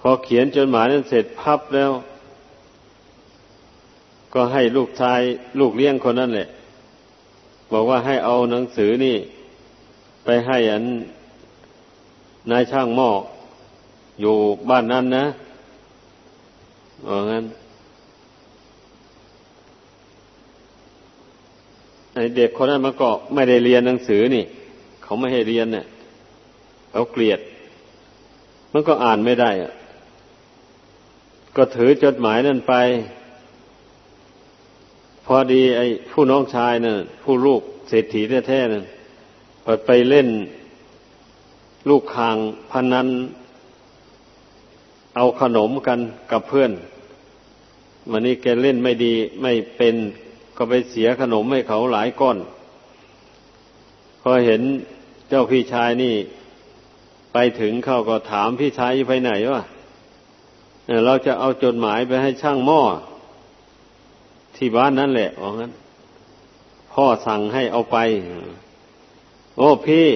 พอเขียนจดหมายนั้นเสร็จพับแล้ว ก็ให้ลูกชายลูกเลี้ยงคนนั้นแหละ บอกว่าให้เอาหนังสือนี่ ไปให้อันนายช่างหม้ออยู่บ้านนั้นนะว่างั้นไอเด็กคนนั้นมันก็ไม่ได้เรียนหนังสือนี่ เขาไม่ให้เรียนเนี่ยเขาเกลียด มันก็อ่านไม่ได้อะก็ถือจดหมายนั่นไป พอดีไอ้ผู้น้องชายเนะ่ะผู้ลูกเศรษฐีแท้ๆนั่นไปเล่นลูกคางพนนันเอาขนมกันกับเพื่อนวันนี้แกเล่นไม่ดีไม่เป็นก็ไปเสียขนมให้เขาหลายก้อน พอเห็นเจ้าพี่ชายนี่ ไปถึงเขาก็ถามพี่ชายไปไหนวะเราจะเอาจดหมายไปให้ช่างหม้อ ที่บ้านนั่นแหละว่างั้น พ่อสั่งให้เอาไป โอ้พี่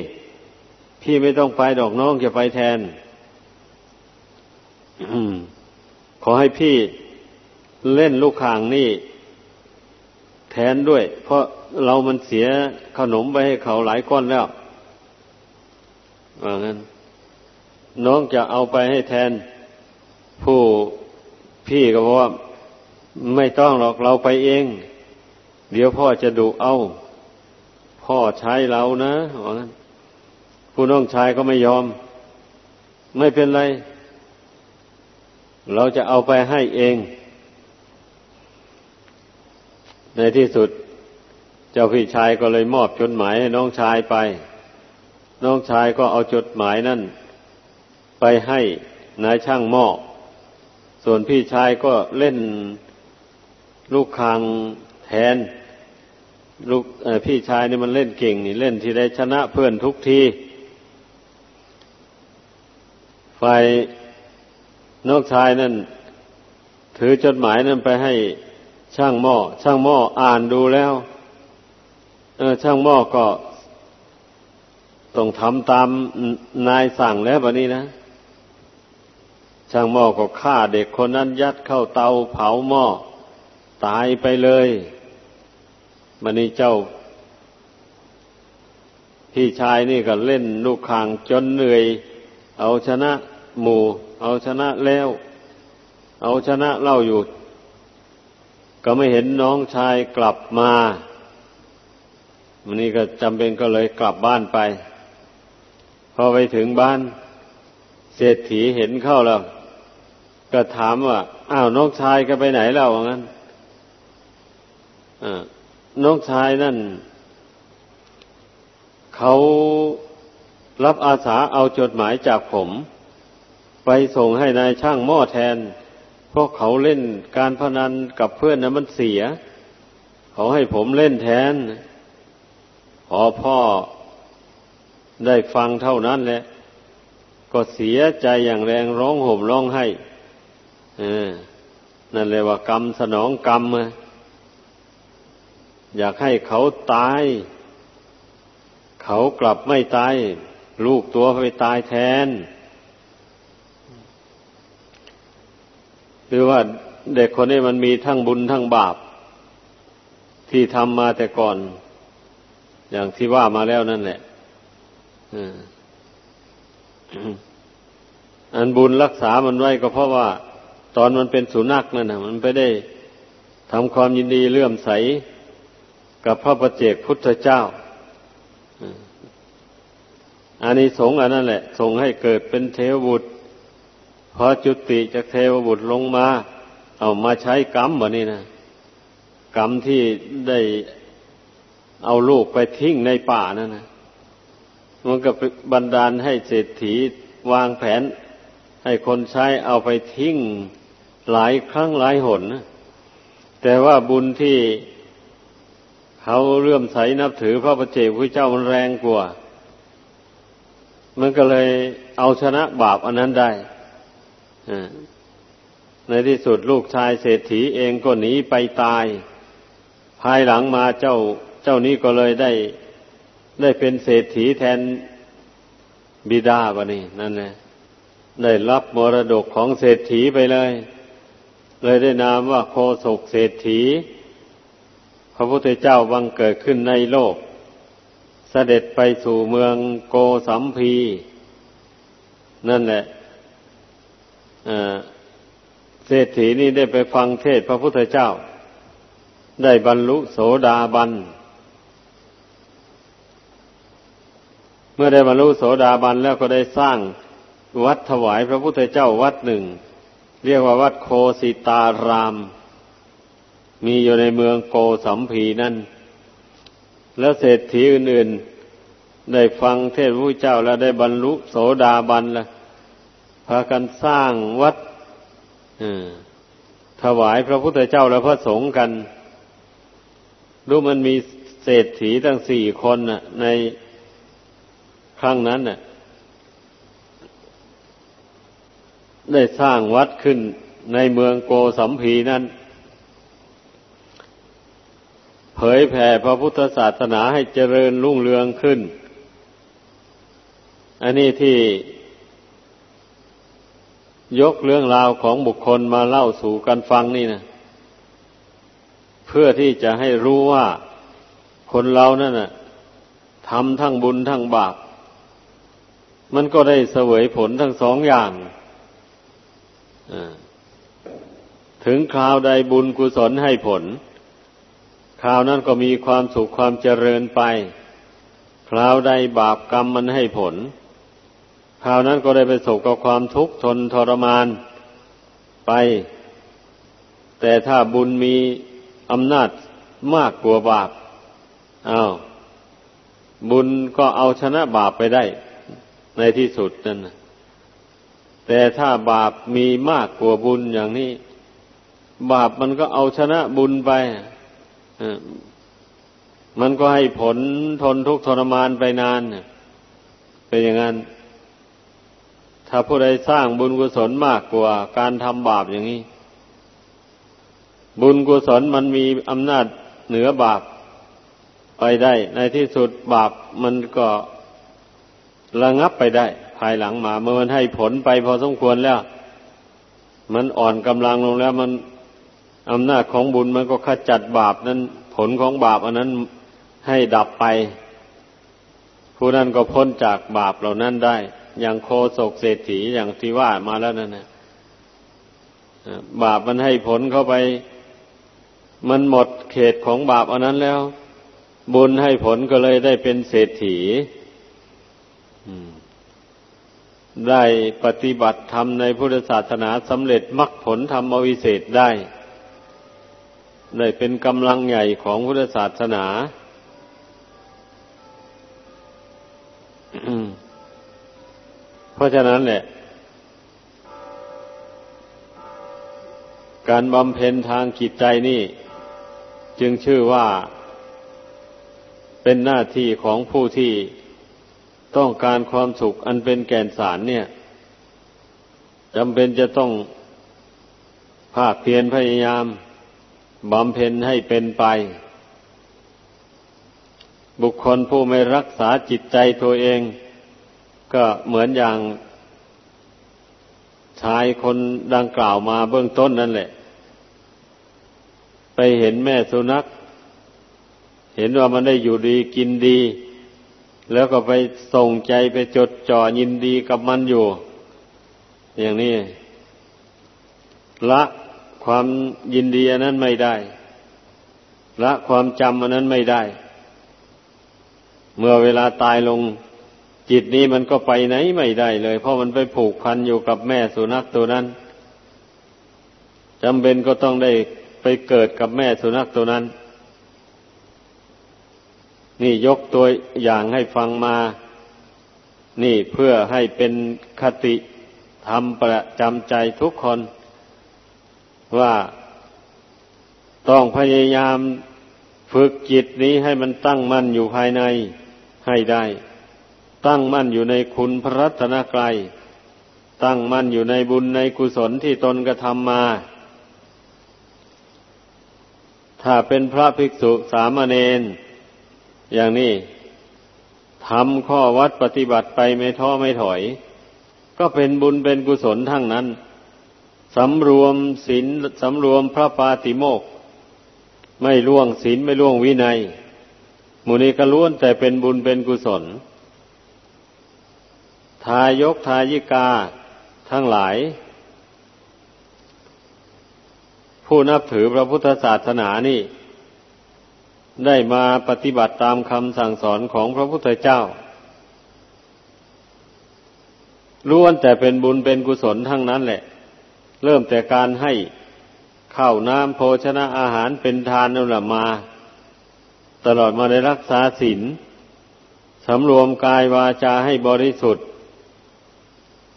พี่ไม่ต้องไปดอกน้องจะไปแทนขอให้พี่เล่นลูกข่างนี่ แทนด้วย เพราะเรามันเสียขนมไปให้เขาหลายก้อนแล้วว่างั้น น้องจะเอาไปให้แทน ผู้พี่ก็บอกว่า ไม่ต้องหรอกเราไปเอง เดี๋ยวพ่อจะดูเอา พ่อใช้เรานะว่างั้นผู้น้องชายก็ไม่ยอม ไม่เป็นไร เราจะเอาไปให้เอง ในที่สุด เจ้าพี่ชายก็เลยมอบจดหมายให้น้องชายไป น้องชายก็เอาจดหมายนั่น ไปให้นายช่างหม้อส่วนพี่ชายก็เล่น ลูกคางแทน ลูกพี่ชายนี่มันเล่นเก่งนี่เล่นที่ได้ชนะเพื่อนทุกทีฝ่ายนองชายนั่น ถือจดหมายนั่นไปให้ช่างหม้อ ช่างหม้ออ่านดูแล้ว เออ ช่างหม้อก็ต้องทำตามนายสั่งแล้วแบบนี้นะ ช่างหม้อก็ฆ่าเด็กคนนั้นยัดเข้าเตาเผาหม้อ ตายไปเลยมันนี่เจ้า พี่ชายนี่ก็เล่นลูกคางจนเหนื่อย เอาชนะหมู่ เอาชนะแล้ว เอาชนะเล่าอยู่ ก็ไม่เห็นน้องชายกลับมาวันนี้ก็จำเป็นก็เลยกลับบ้านไปพอไปถึงบ้าน เศรษฐีเห็นเข้าแล้ว ก็ถามว่าอ้าวน้องชายก็ไปไหนแล้วงั้น น้องชายนั่น เขารับอาสาเอาจดหมายจากผม ไปส่งให้นายช่างหม้อแทน เพราะเขาเล่นการพนันกับเพื่อนนะมันเสีย เขาให้ผมเล่นแทนพอพ่อได้ฟังเท่านั้นแหละ ก็เสียใจอย่างแรงร้องห่มร้องไห้นั่นเลยว่ากรรมสนองกรรมอ อยากให้เขาตาย เขากลับไม่ตาย ลูกตัวไปตายแทน หรือว่าเด็กคนนี้มันมีทั้งบุญทั้งบาป ที่ทำมาแต่ก่อน อย่างที่ว่ามาแล้วนั่นแหละอันบุญรักษามันไว้ก็เพราะว่า ตอนมันเป็นสุนัขนั่นนะมันไปได้ทำความยินดีเลื่อมใส กับพระประเจกพุทธเจ้าอันนี้สงอันนั้นแหละ ส่งให้เกิดเป็นเทวบุตรพอจุติจากเทวบุตรลงมา เอามาใช้กรรมแบบนี้นะกรรมที่ได้เอาลูกไปทิ้งในป่านั่นนะมันก็บันดาลให้เศรษฐีวางแผน ให้คนใช้เอาไปทิ้งหลายครั้งหลายหนนะแต่ว่าบุญที่ เขาเลื่อมใสนับถือพระประเจกพระเจ้ามันแรงกว่า มันก็เลยเอาชนะบาปอันนั้นได้ในที่สุดลูกชายเศรษฐีเองก็หนีไปตาย ภายหลังมาเจ้าเจ้านี้ก็เลยได้ได้เป็นเศรษฐีแทนบิดาบะนี่นั่นแหละได้รับมรดกของเศรษฐีไปเลย เลยได้นามว่าโคศกเศรษฐี พระพุทธเจ้าบังเกิดขึ้นในโลก เสด็จไปสู่เมืองโกสัมพี นั่นแหละเศรษฐีนี่ได้ไปฟังเทศพระพุทธเจ้า ได้บรรลุโสดาบัน เมื่อได้บรรลุโสดาบันแล้วก็ได้สร้างวัดถวายพระพุทธเจ้าวัดหนึ่ง เรียกว่าวัดโคสิตาราม มีอยู่ในเมืองโกสัมพีนั่น แล้วเศรษฐีอื่นๆ ได้ฟังเทศพระพุทธเจ้าแล้วได้บรรลุโสดาบันแล้วพากันสร้างวัดถวายพระพุทธเจ้าและพระสงฆ์กันดูมันมีเศรษฐีตั้งสี่คนน่ะ ในครั้งนั้นน่ะ ได้สร้างวัดขึ้นในเมืองโกสัมพีนั้น เผยแผ่พระพุทธศาสนาให้เจริญรุ่งเรืองขึ้น อันนี้ที่ยกเรื่องราวของบุคคลมาเล่าสู่กันฟังนี่นะเพื่อที่จะให้รู้ว่าคนเรานั่นน่ะทำทั้งบุญทั้งบาป มันก็ได้เสวยผลทั้งสองอย่างถึงคราวใดบุญกุศลให้ผล คราวนั้นก็มีความสุขความเจริญไป คราวใดบาปกรรมมันให้ผล คราวนั้นก็ได้ไปสบกับความทุกข์ทนทรมานไป แต่ถ้าบุญมีอำนาจมากกว่าบาปอา้าวบุญก็เอาชนะบาปไปได้ ในที่สุดนั่นแต่ถ้าบาปมีมากกว่าบุญอย่างนี้ บาปมันก็เอาชนะบุญไป มันก็ให้ผลทนทุกข์ทรมานไปนานเป็นอย่างนั้น ถ้าผู้ใดสร้างบุญกุศลมากกว่าการทำบาปอย่างนี้ บุญกุศลมันมีอำนาจเหนือบาปไปได้ ในที่สุดบาปมันก็ระงับไปได้ ภายหลังมา เมื่อมันให้ผลไปพอสมควรแล้ว มันอ่อนกำลังลงแล้วมัน อำนาจของบุญมันก็ขจัดบาปนั้น ผลของบาปอันนั้นให้ดับไป ผู้นั้นก็พ้นจากบาปเหล่านั้นได้ อย่างโคศกเศรษฐีอย่างที่ว่ามาแล้วนั่นนะบาปมันให้ผลเข้าไป มันหมดเขตของบาปอันนั้นแล้ว บุญให้ผลก็เลยได้เป็นเศรษฐีได้ปฏิบัติธรรมในพุทธศาสนาสำเร็จมรรคผลธรรมวิเศษได้ ได้เป็นกำลังใหญ่ของพุทธศาสนา เพราะฉะนั้นแหละ การบำเพ็ญทางจิตใจนี่ จึงชื่อว่าเปเป็นหน้าที่ของผู้ที่ต้องการความสุขอันเป็นแก่นสารเนี่ยจำเป็นจะต้องภาคเพียรพยายาม บำเพ็ญให้เป็นไป บุคคลผู้ไม่รักษาจิตใจตัวเอง ก็เหมือนอย่างชายคนดังกล่าวมาเบื้องต้นนั่นแหละ ไปเห็นแม่สุนัข เห็นว่ามันได้อยู่ดีกินดี แล้วก็ไปส่งใจไปจดจ่อยินดีกับมันอยู่ อย่างนี้ละ ความยินดีอันนั้นไม่ได้ ละความจำอันนั้นไม่ได้ เมื่อเวลาตายลงจิตนี้มันก็ไปไหนไม่ได้เลย เพราะมันไปผูกพันอยู่กับแม่สุนัขตัวนั้นจำเป็นก็ต้องได้ไปเกิดกับแม่สุนัขตัวนั้น นี่ยกตัวอย่างให้ฟังมา นี่เพื่อให้เป็นคติทำประจำใจทุกคน ว่าต้องพยายามฝึกจิตนี้ให้มันตั้งมั่นอยู่ภายในให้ได้ ตั้งมั่นอยู่ในคุณพระรัตนกรัยตั้งมั่นอยู่ในบุญในกุศลที่ตนกระทำมา ถ้าเป็นพระภิกษุสามเณรอย่างนี้ทำข้อวัดปฏิบัติไปไม่ท้อไม่ถอย ก็เป็นบุญเป็นกุศลทั้งนั้น สำรวมศีลสำรวมพระปาติโมกไม่ล่วงศีลไม่ล่วงวินัยมูนีก็ล้วนแต่เป็นบุญเป็นกุศล ทายกทายิกาทั้งหลาย ผู้นับถือพระพุทธศาสนานี่ ได้มาปฏิบัติตามคำสั่งสอนของพระพุทธเจ้าล้วนแต่เป็นบุญเป็นกุศลทั้งนั้นแหละ เริ่มแต่การให้ข้าวน้ำโภชนะอาหารเป็นทานนั่นแหละมา ตลอดมาได้รักษาศีลสำรวมกายวาจาให้บริสุทธิ์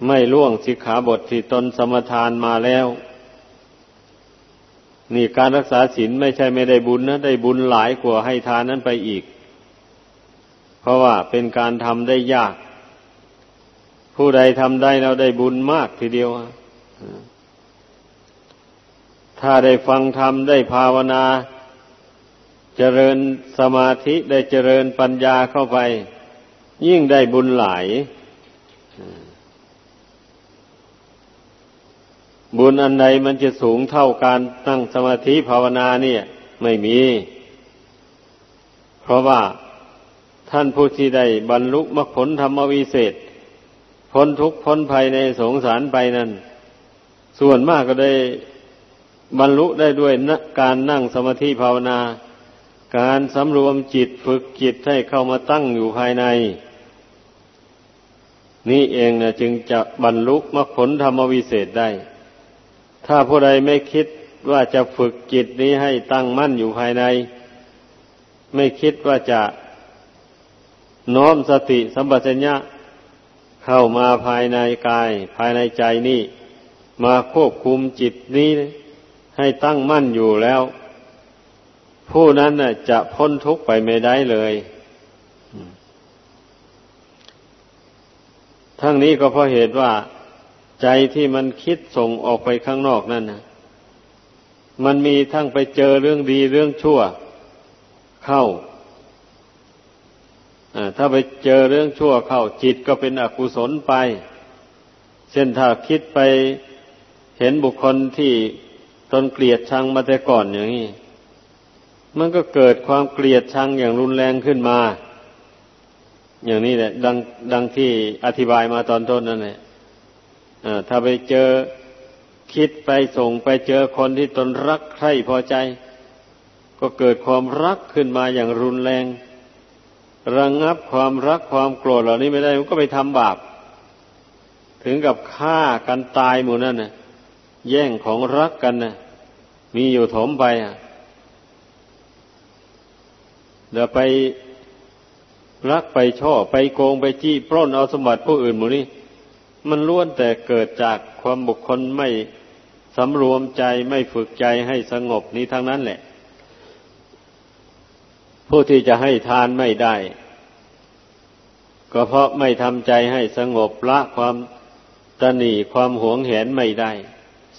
ไม่ล่วงสิกขาบทที่ตนสมทานมาแล้ว นี่การรักษาศีลไม่ใช่ไม่ได้บุญนะ ได้บุญหลายกว่าให้ทานนั้นไปอีก เพราะว่าเป็นการทำได้ยาก ผู้ใดทำได้แล้วได้บุญมากทีเดียว ถ้าได้ฟังธรรมได้ภาวนา เจริญสมาธิได้เจริญปัญญาเข้าไป ยิ่งได้บุญหลาย บุญอันใดมันจะสูงเท่าการตั้งสมาธิภาวนาเนี่ย ไม่มี เพราะว่าท่านผู้ที่ได้บรรลุมรรคผลธรรมวิเศษ พ้นทุกข์พ้นภัยในสงสารไปนั้น ส่วนมากก็ได้ บรรลุได้ด้วยนการนั่งสมาธิภาวนา การสำรวมจิตฝึกจิตให้เข้ามาตั้งอยู่ภายใน นี่เองนะจึงจะบรรลุมรรคผลธรรมวิเศษได้ ถ้าผู้ใดไม่คิดว่าจะฝึกจิตนี้ให้ตั้งมั่นอยู่ภายใน ไม่คิดว่าจะน้อมสติสัมปชัญญะเข้ามาภายในกาย ภายในใจนี่ มาควบคุมจิตนี้ ให้ตั้งมั่นอยู่แล้ว ผู้นั้นน่ะ จะพ้นทุกข์ไปไม่ได้เลย ทั้งนี้ก็เพราะเหตุว่า ใจที่มันคิดส่งออกไปข้างนอกนั่นนะมันมีทั้งไปเจอเรื่องดีเรื่องชั่ว เข้าถ้าไปเจอเรื่องชั่วเข้าจิตก็เป็นอกุศลไป เช่นถ้าคิดไปเห็นบุคคลที่ ตนเกลียดชังมาแต่ก่อนอย่างนี้ มันก็เกิดความเกลียดชังอย่างรุนแรงขึ้นมา อย่างนี้แหละดังดังที่อธิบายมาตอนต้นนั่นแหละถ้าไปเจอคิดไปส่งไปเจอคนที่ตนรักใคร่พอใจ ก็เกิดความรักขึ้นมาอย่างรุนแรง ระงงับความรักความโกรธเหล่านี้ไม่ได้มันก็ไปทำบาป ถึงกับฆ่ากันตายหมู่นั่นน่ะ แย่งของรักกันนะมีอยู่ถมไปอะเดี๋ยวไปรักไปช่อไปโกงไปจี้ปล้นเอาสมบัติผู้อื่นหมูนี้มันล้วนแต่เกิดจากความบุคคลไม่สำรวมใจไม่ฝึกใจให้สงบนี้ทั้งนั้นแหละ ผู้ที่จะให้ทานไม่ได้ ก็เพราะไม่ทำใจให้สงบละความตนีความหวงแหนไม่ได้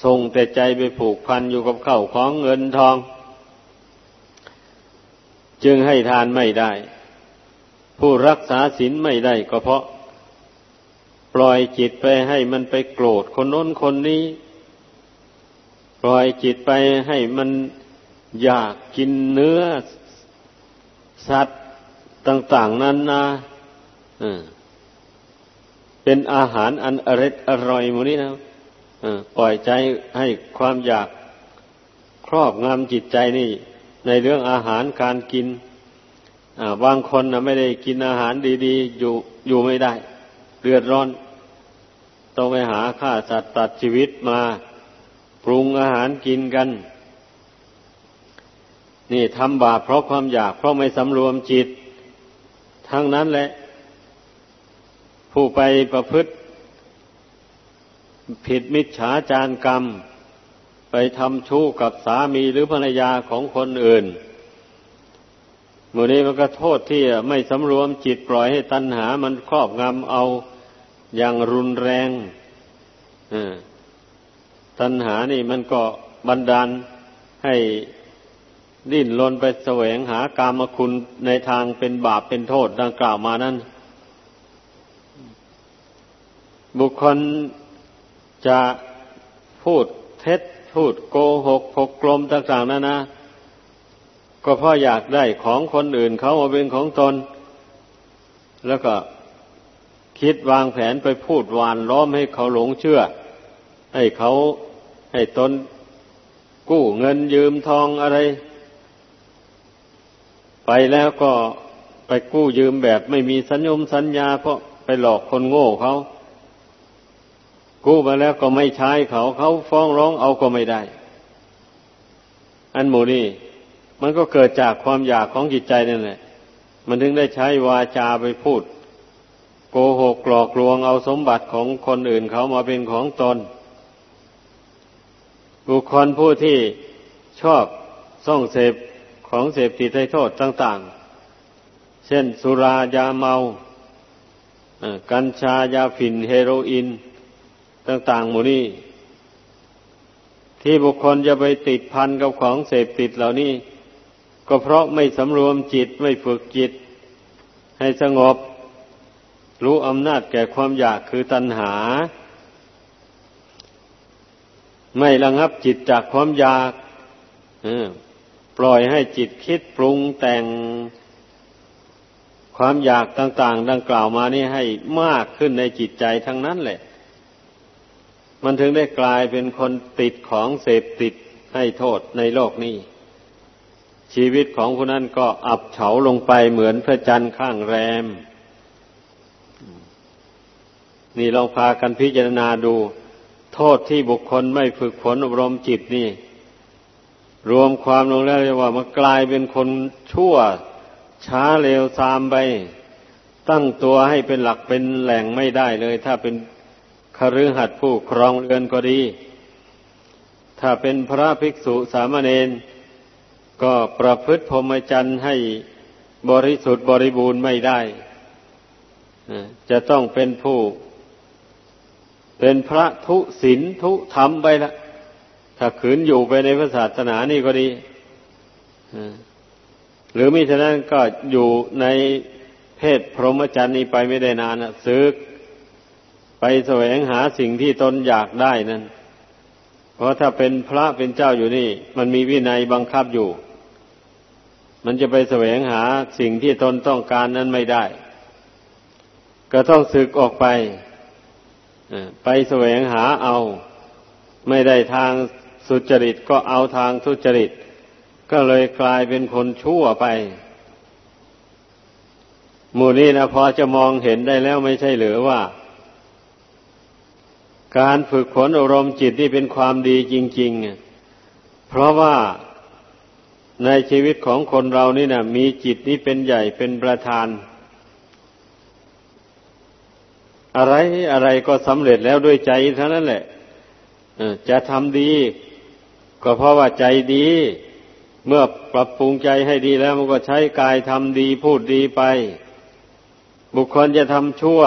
ทรงแต่ใจไปผูกพันอยู่กับเข้าของเงินทอง จึงให้ทานไม่ได้ ผู้รักษาศีลไม่ได้ก็เพราะ ปล่อยจิตไปให้มันไปโกรธคนโน้นคนนี้ ปล่อยจิตไปให้มันอยากกินเนื้อ สัตว์ต่าง ๆนั้นนะเป็นอาหารอันอร็ดอร่อยมูนี้นะ ปล่อยใจให้ความอยากครอบงำจิตใจนี่ ในเรื่องอาหารการกินบางคนนะไม่ได้กินอาหารดีๆ อยู่อยู่ไม่ได้ เดือดร้อน ต้องไปหาฆ่าสัตว์ตัดชีวิตมาปรุงอาหารกินกัน นี่ทำบาปเพราะความอยากเพราะไม่สำรวมจิต ทั้งนั้นแหละ ผู้ไปประพฤติ ผิดมิจฉาจารกรรม ไปทำชู้กับสามีหรือภรรยาของคนอื่นมูนี้มันก็โทษที่ไม่สำรวมจิตปล่อยให้ตัณหามันครอบงำเอาอย่างรุนแรงตัณหานี่มันก็บันดาลให้ดิ้นรนไปแสวงหากามคุณในทางเป็นบาปเป็นโทษดังกล่าวมานั้น บุคคล จะพูดเท็จพูดโกหกหกกลมต่างๆนั่นนะ ก็เพราะอยากได้ของคนอื่นเขามาเป็นของตน แล้วก็คิดวางแผนไปพูดวานล้อมให้เขาหลงเชื่อ ให้เขาให้ตนกู้เงินยืมทองอะไร ไปแล้วก็ไปกู้ยืมแบบไม่มีสัญญมสัญญาเพราะไปหลอกคนโง่เขา กู้มาแล้วก็ไม่ใช้เขาเขาฟ้องร้องเอาก็ไม่ได้ อันหมูนี่มันก็เกิดจากความอยากของจิตใจนั่นแหละ มันถึงได้ใช้วาจาไปพูด โกหกหลอกลวงเอาสมบัติของคนอื่นเขามาเป็นของตน บุคคลผู้ที่ชอบส่องเสพของเสพติดให้โทษต่าง ๆ เช่นสุรายาเมา กัญชายาฝิ่นเฮโรอีน ต่างๆหมู่นี้ที่บุคคลจะไปติดพันกับของเสพติดเหล่านี้ ก็เพราะไม่สำรวมจิตไม่ฝึกจิต ให้สงบ รู้อำนาจแก่ความอยากคือตัณหา ไม่ระงับจิตจากความอยากปล่อยให้จิตคิดปรุงแต่งความอยากต่าง ๆ ดังกล่าวมานี่ให้มากขึ้นในจิตใจทั้งนั้นแหละ มันถึงได้กลายเป็นคนติดของเสพติดให้โทษในโลกนี้ ชีวิตของผู้นั้นก็อับเฉาลงไปเหมือนพระจันทร์ข้างแรม นี่ลองพากันพิจารณาดู โทษที่บุคคลไม่ฝึกฝนอบรมจิตนี่ รวมความลงแล้วเรียกว่ามันกลายเป็นคนชั่วช้าเร็วซามไป ตั้งตัวให้เป็นหลักเป็นแหล่งไม่ได้เลย ถ้าเป็น คฤหัสถ์ผู้ครองเรือนก็ดี ถ้าเป็นพระภิกษุสามเณรก็ประพฤติพรหมจรรย์ให้บริสุทธิ์บริบูรณ์ไม่ได้ จะต้องเป็นผู้ เป็นพระทุศีลทุธรรมไปละ ถ้าขืนอยู่ไปในพระศาสนานี่ก็ดี หรือมิฉะนั้นก็อยู่ในเพศพรหมจรรย์นี้ไปไม่ได้นานซึก ไปแสวงหาสิ่งที่ตนอยากได้นั้น เพราะถ้าเป็นพระเป็นเจ้าอยู่นี่ มันมีวินัยบังคับอยู่ มันจะไปแสวงหาสิ่งที่ตนต้องการนั้นไม่ได้ ก็ต้องสึกออกไป ไปแสวงหาเอา ไม่ได้ทางสุจริตก็เอาทางทุจริต ก็เลยกลายเป็นคนชั่วไปหมู่นี้นะพอจะมองเห็นได้แล้วไม่ใช่หรือว่า การฝึกฝนอารมณ์จิตนี่เป็นความดีจริง ๆ เพราะว่าในชีวิตของคนเรานี่นะมีจิตนี้เป็นใหญ่เป็นประธาน อะไรอะไรก็สำเร็จแล้วด้วยใจเท่านั้นแหละจะทำดี ก็เพราะว่าใจดี เมื่อปรับปรุงใจให้ดีแล้วมันก็ใช้กายทำดีพูดดีไป บุคคลจะทำชั่ว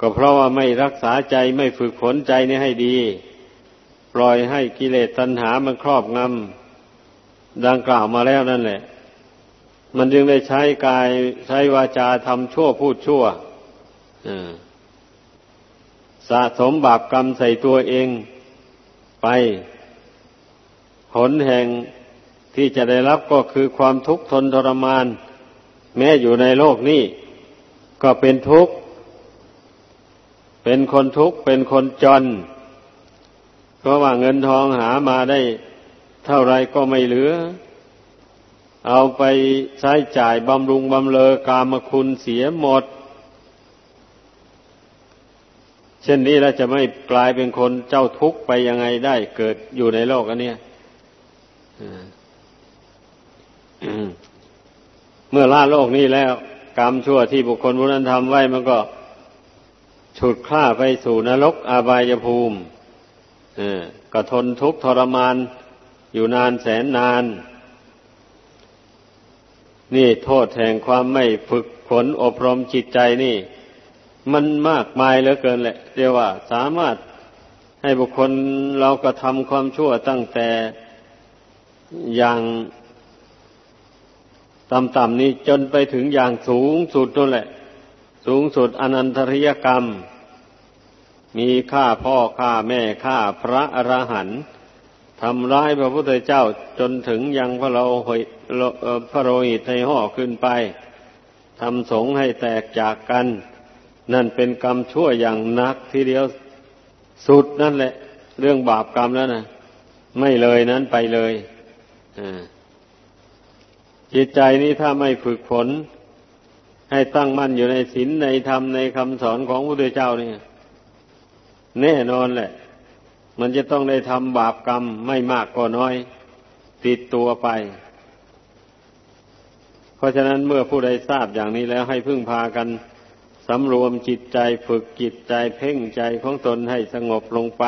ก็เพราะว่าไม่รักษาใจไม่ฝึกฝนใจนี้ให้ดี ปล่อยให้กิเลสตัณหามันครอบงำดังกล่าวมาแล้วนั่นแหละ มันจึงได้ใช้กายใช้วาจาทำชั่วพูดชั่วสะสมบาปกรรมใส่ตัวเองไปผลแห่งที่จะได้รับก็คือความทุกข์ทนทรมาน แม้อยู่ในโลกนี้ ก็เป็นทุกข์ เป็นคนทุกข์เป็นคนจน เพราะว่าเงินทองหามาได้เท่าไรก็ไม่เหลือ เอาไปใช้จ่ายบำรุงบำเลอกามคุณเสียหมด เช่นนี้เราจะไม่กลายเป็นคนเจ้าทุกข์ไปยังไงได้เกิดอยู่ในโลกอันนี้เมื่อล่าโลกนี้แล้ว กรรมชั่วที่บุคคลผู้นั้นทำไว้มันก็ ฉุดฆ่าไปสู่นรกอาบายภูมิก็ทนทุกข์ทรมานอยู่นานแสนนาน นี่โทษแห่งความไม่ฝึกฝนอบรมจิตใจนี่ มันมากมายเหลือเกินแหละเรียกว่าสามารถให้บุคคลเรากระทำความชั่วตั้งแต่อย่างต่ำๆนี้จนไปถึงอย่างสูงสุดนั่นแหละ สูงสุดอนันตริยกรรม มีฆ่าพ่อฆ่าแม่ฆ่าพระอรหันต์ทำร้ายพระพุทธเจ้าจนถึงยังพระเราพระโรหิตในห่อขึ้นไปทำสงให้แตกจากกัน นั่นเป็นกรรมชั่วอย่างนักทีเดียวสุดนั่นแหละ เรื่องบาปกรรมแล้วนะไม่เลยนั้นไปเลยจิตใจนี้ถ้าไม่ฝึกฝน ให้ตั้งมั่นอยู่ในศีลในธรรมในคำสอนของพระพุทธเจ้านี่แน่นอนแหละ มันจะต้องได้ทำบาปกรรมไม่มากก็น้อย ติดตัวไป เพราะฉะนั้นเมื่อผู้ใดทราบอย่างนี้แล้วให้พึ่งพากันสำรวมจิตใจฝึกจิตใจเพ่งใจของตนให้สงบลงไป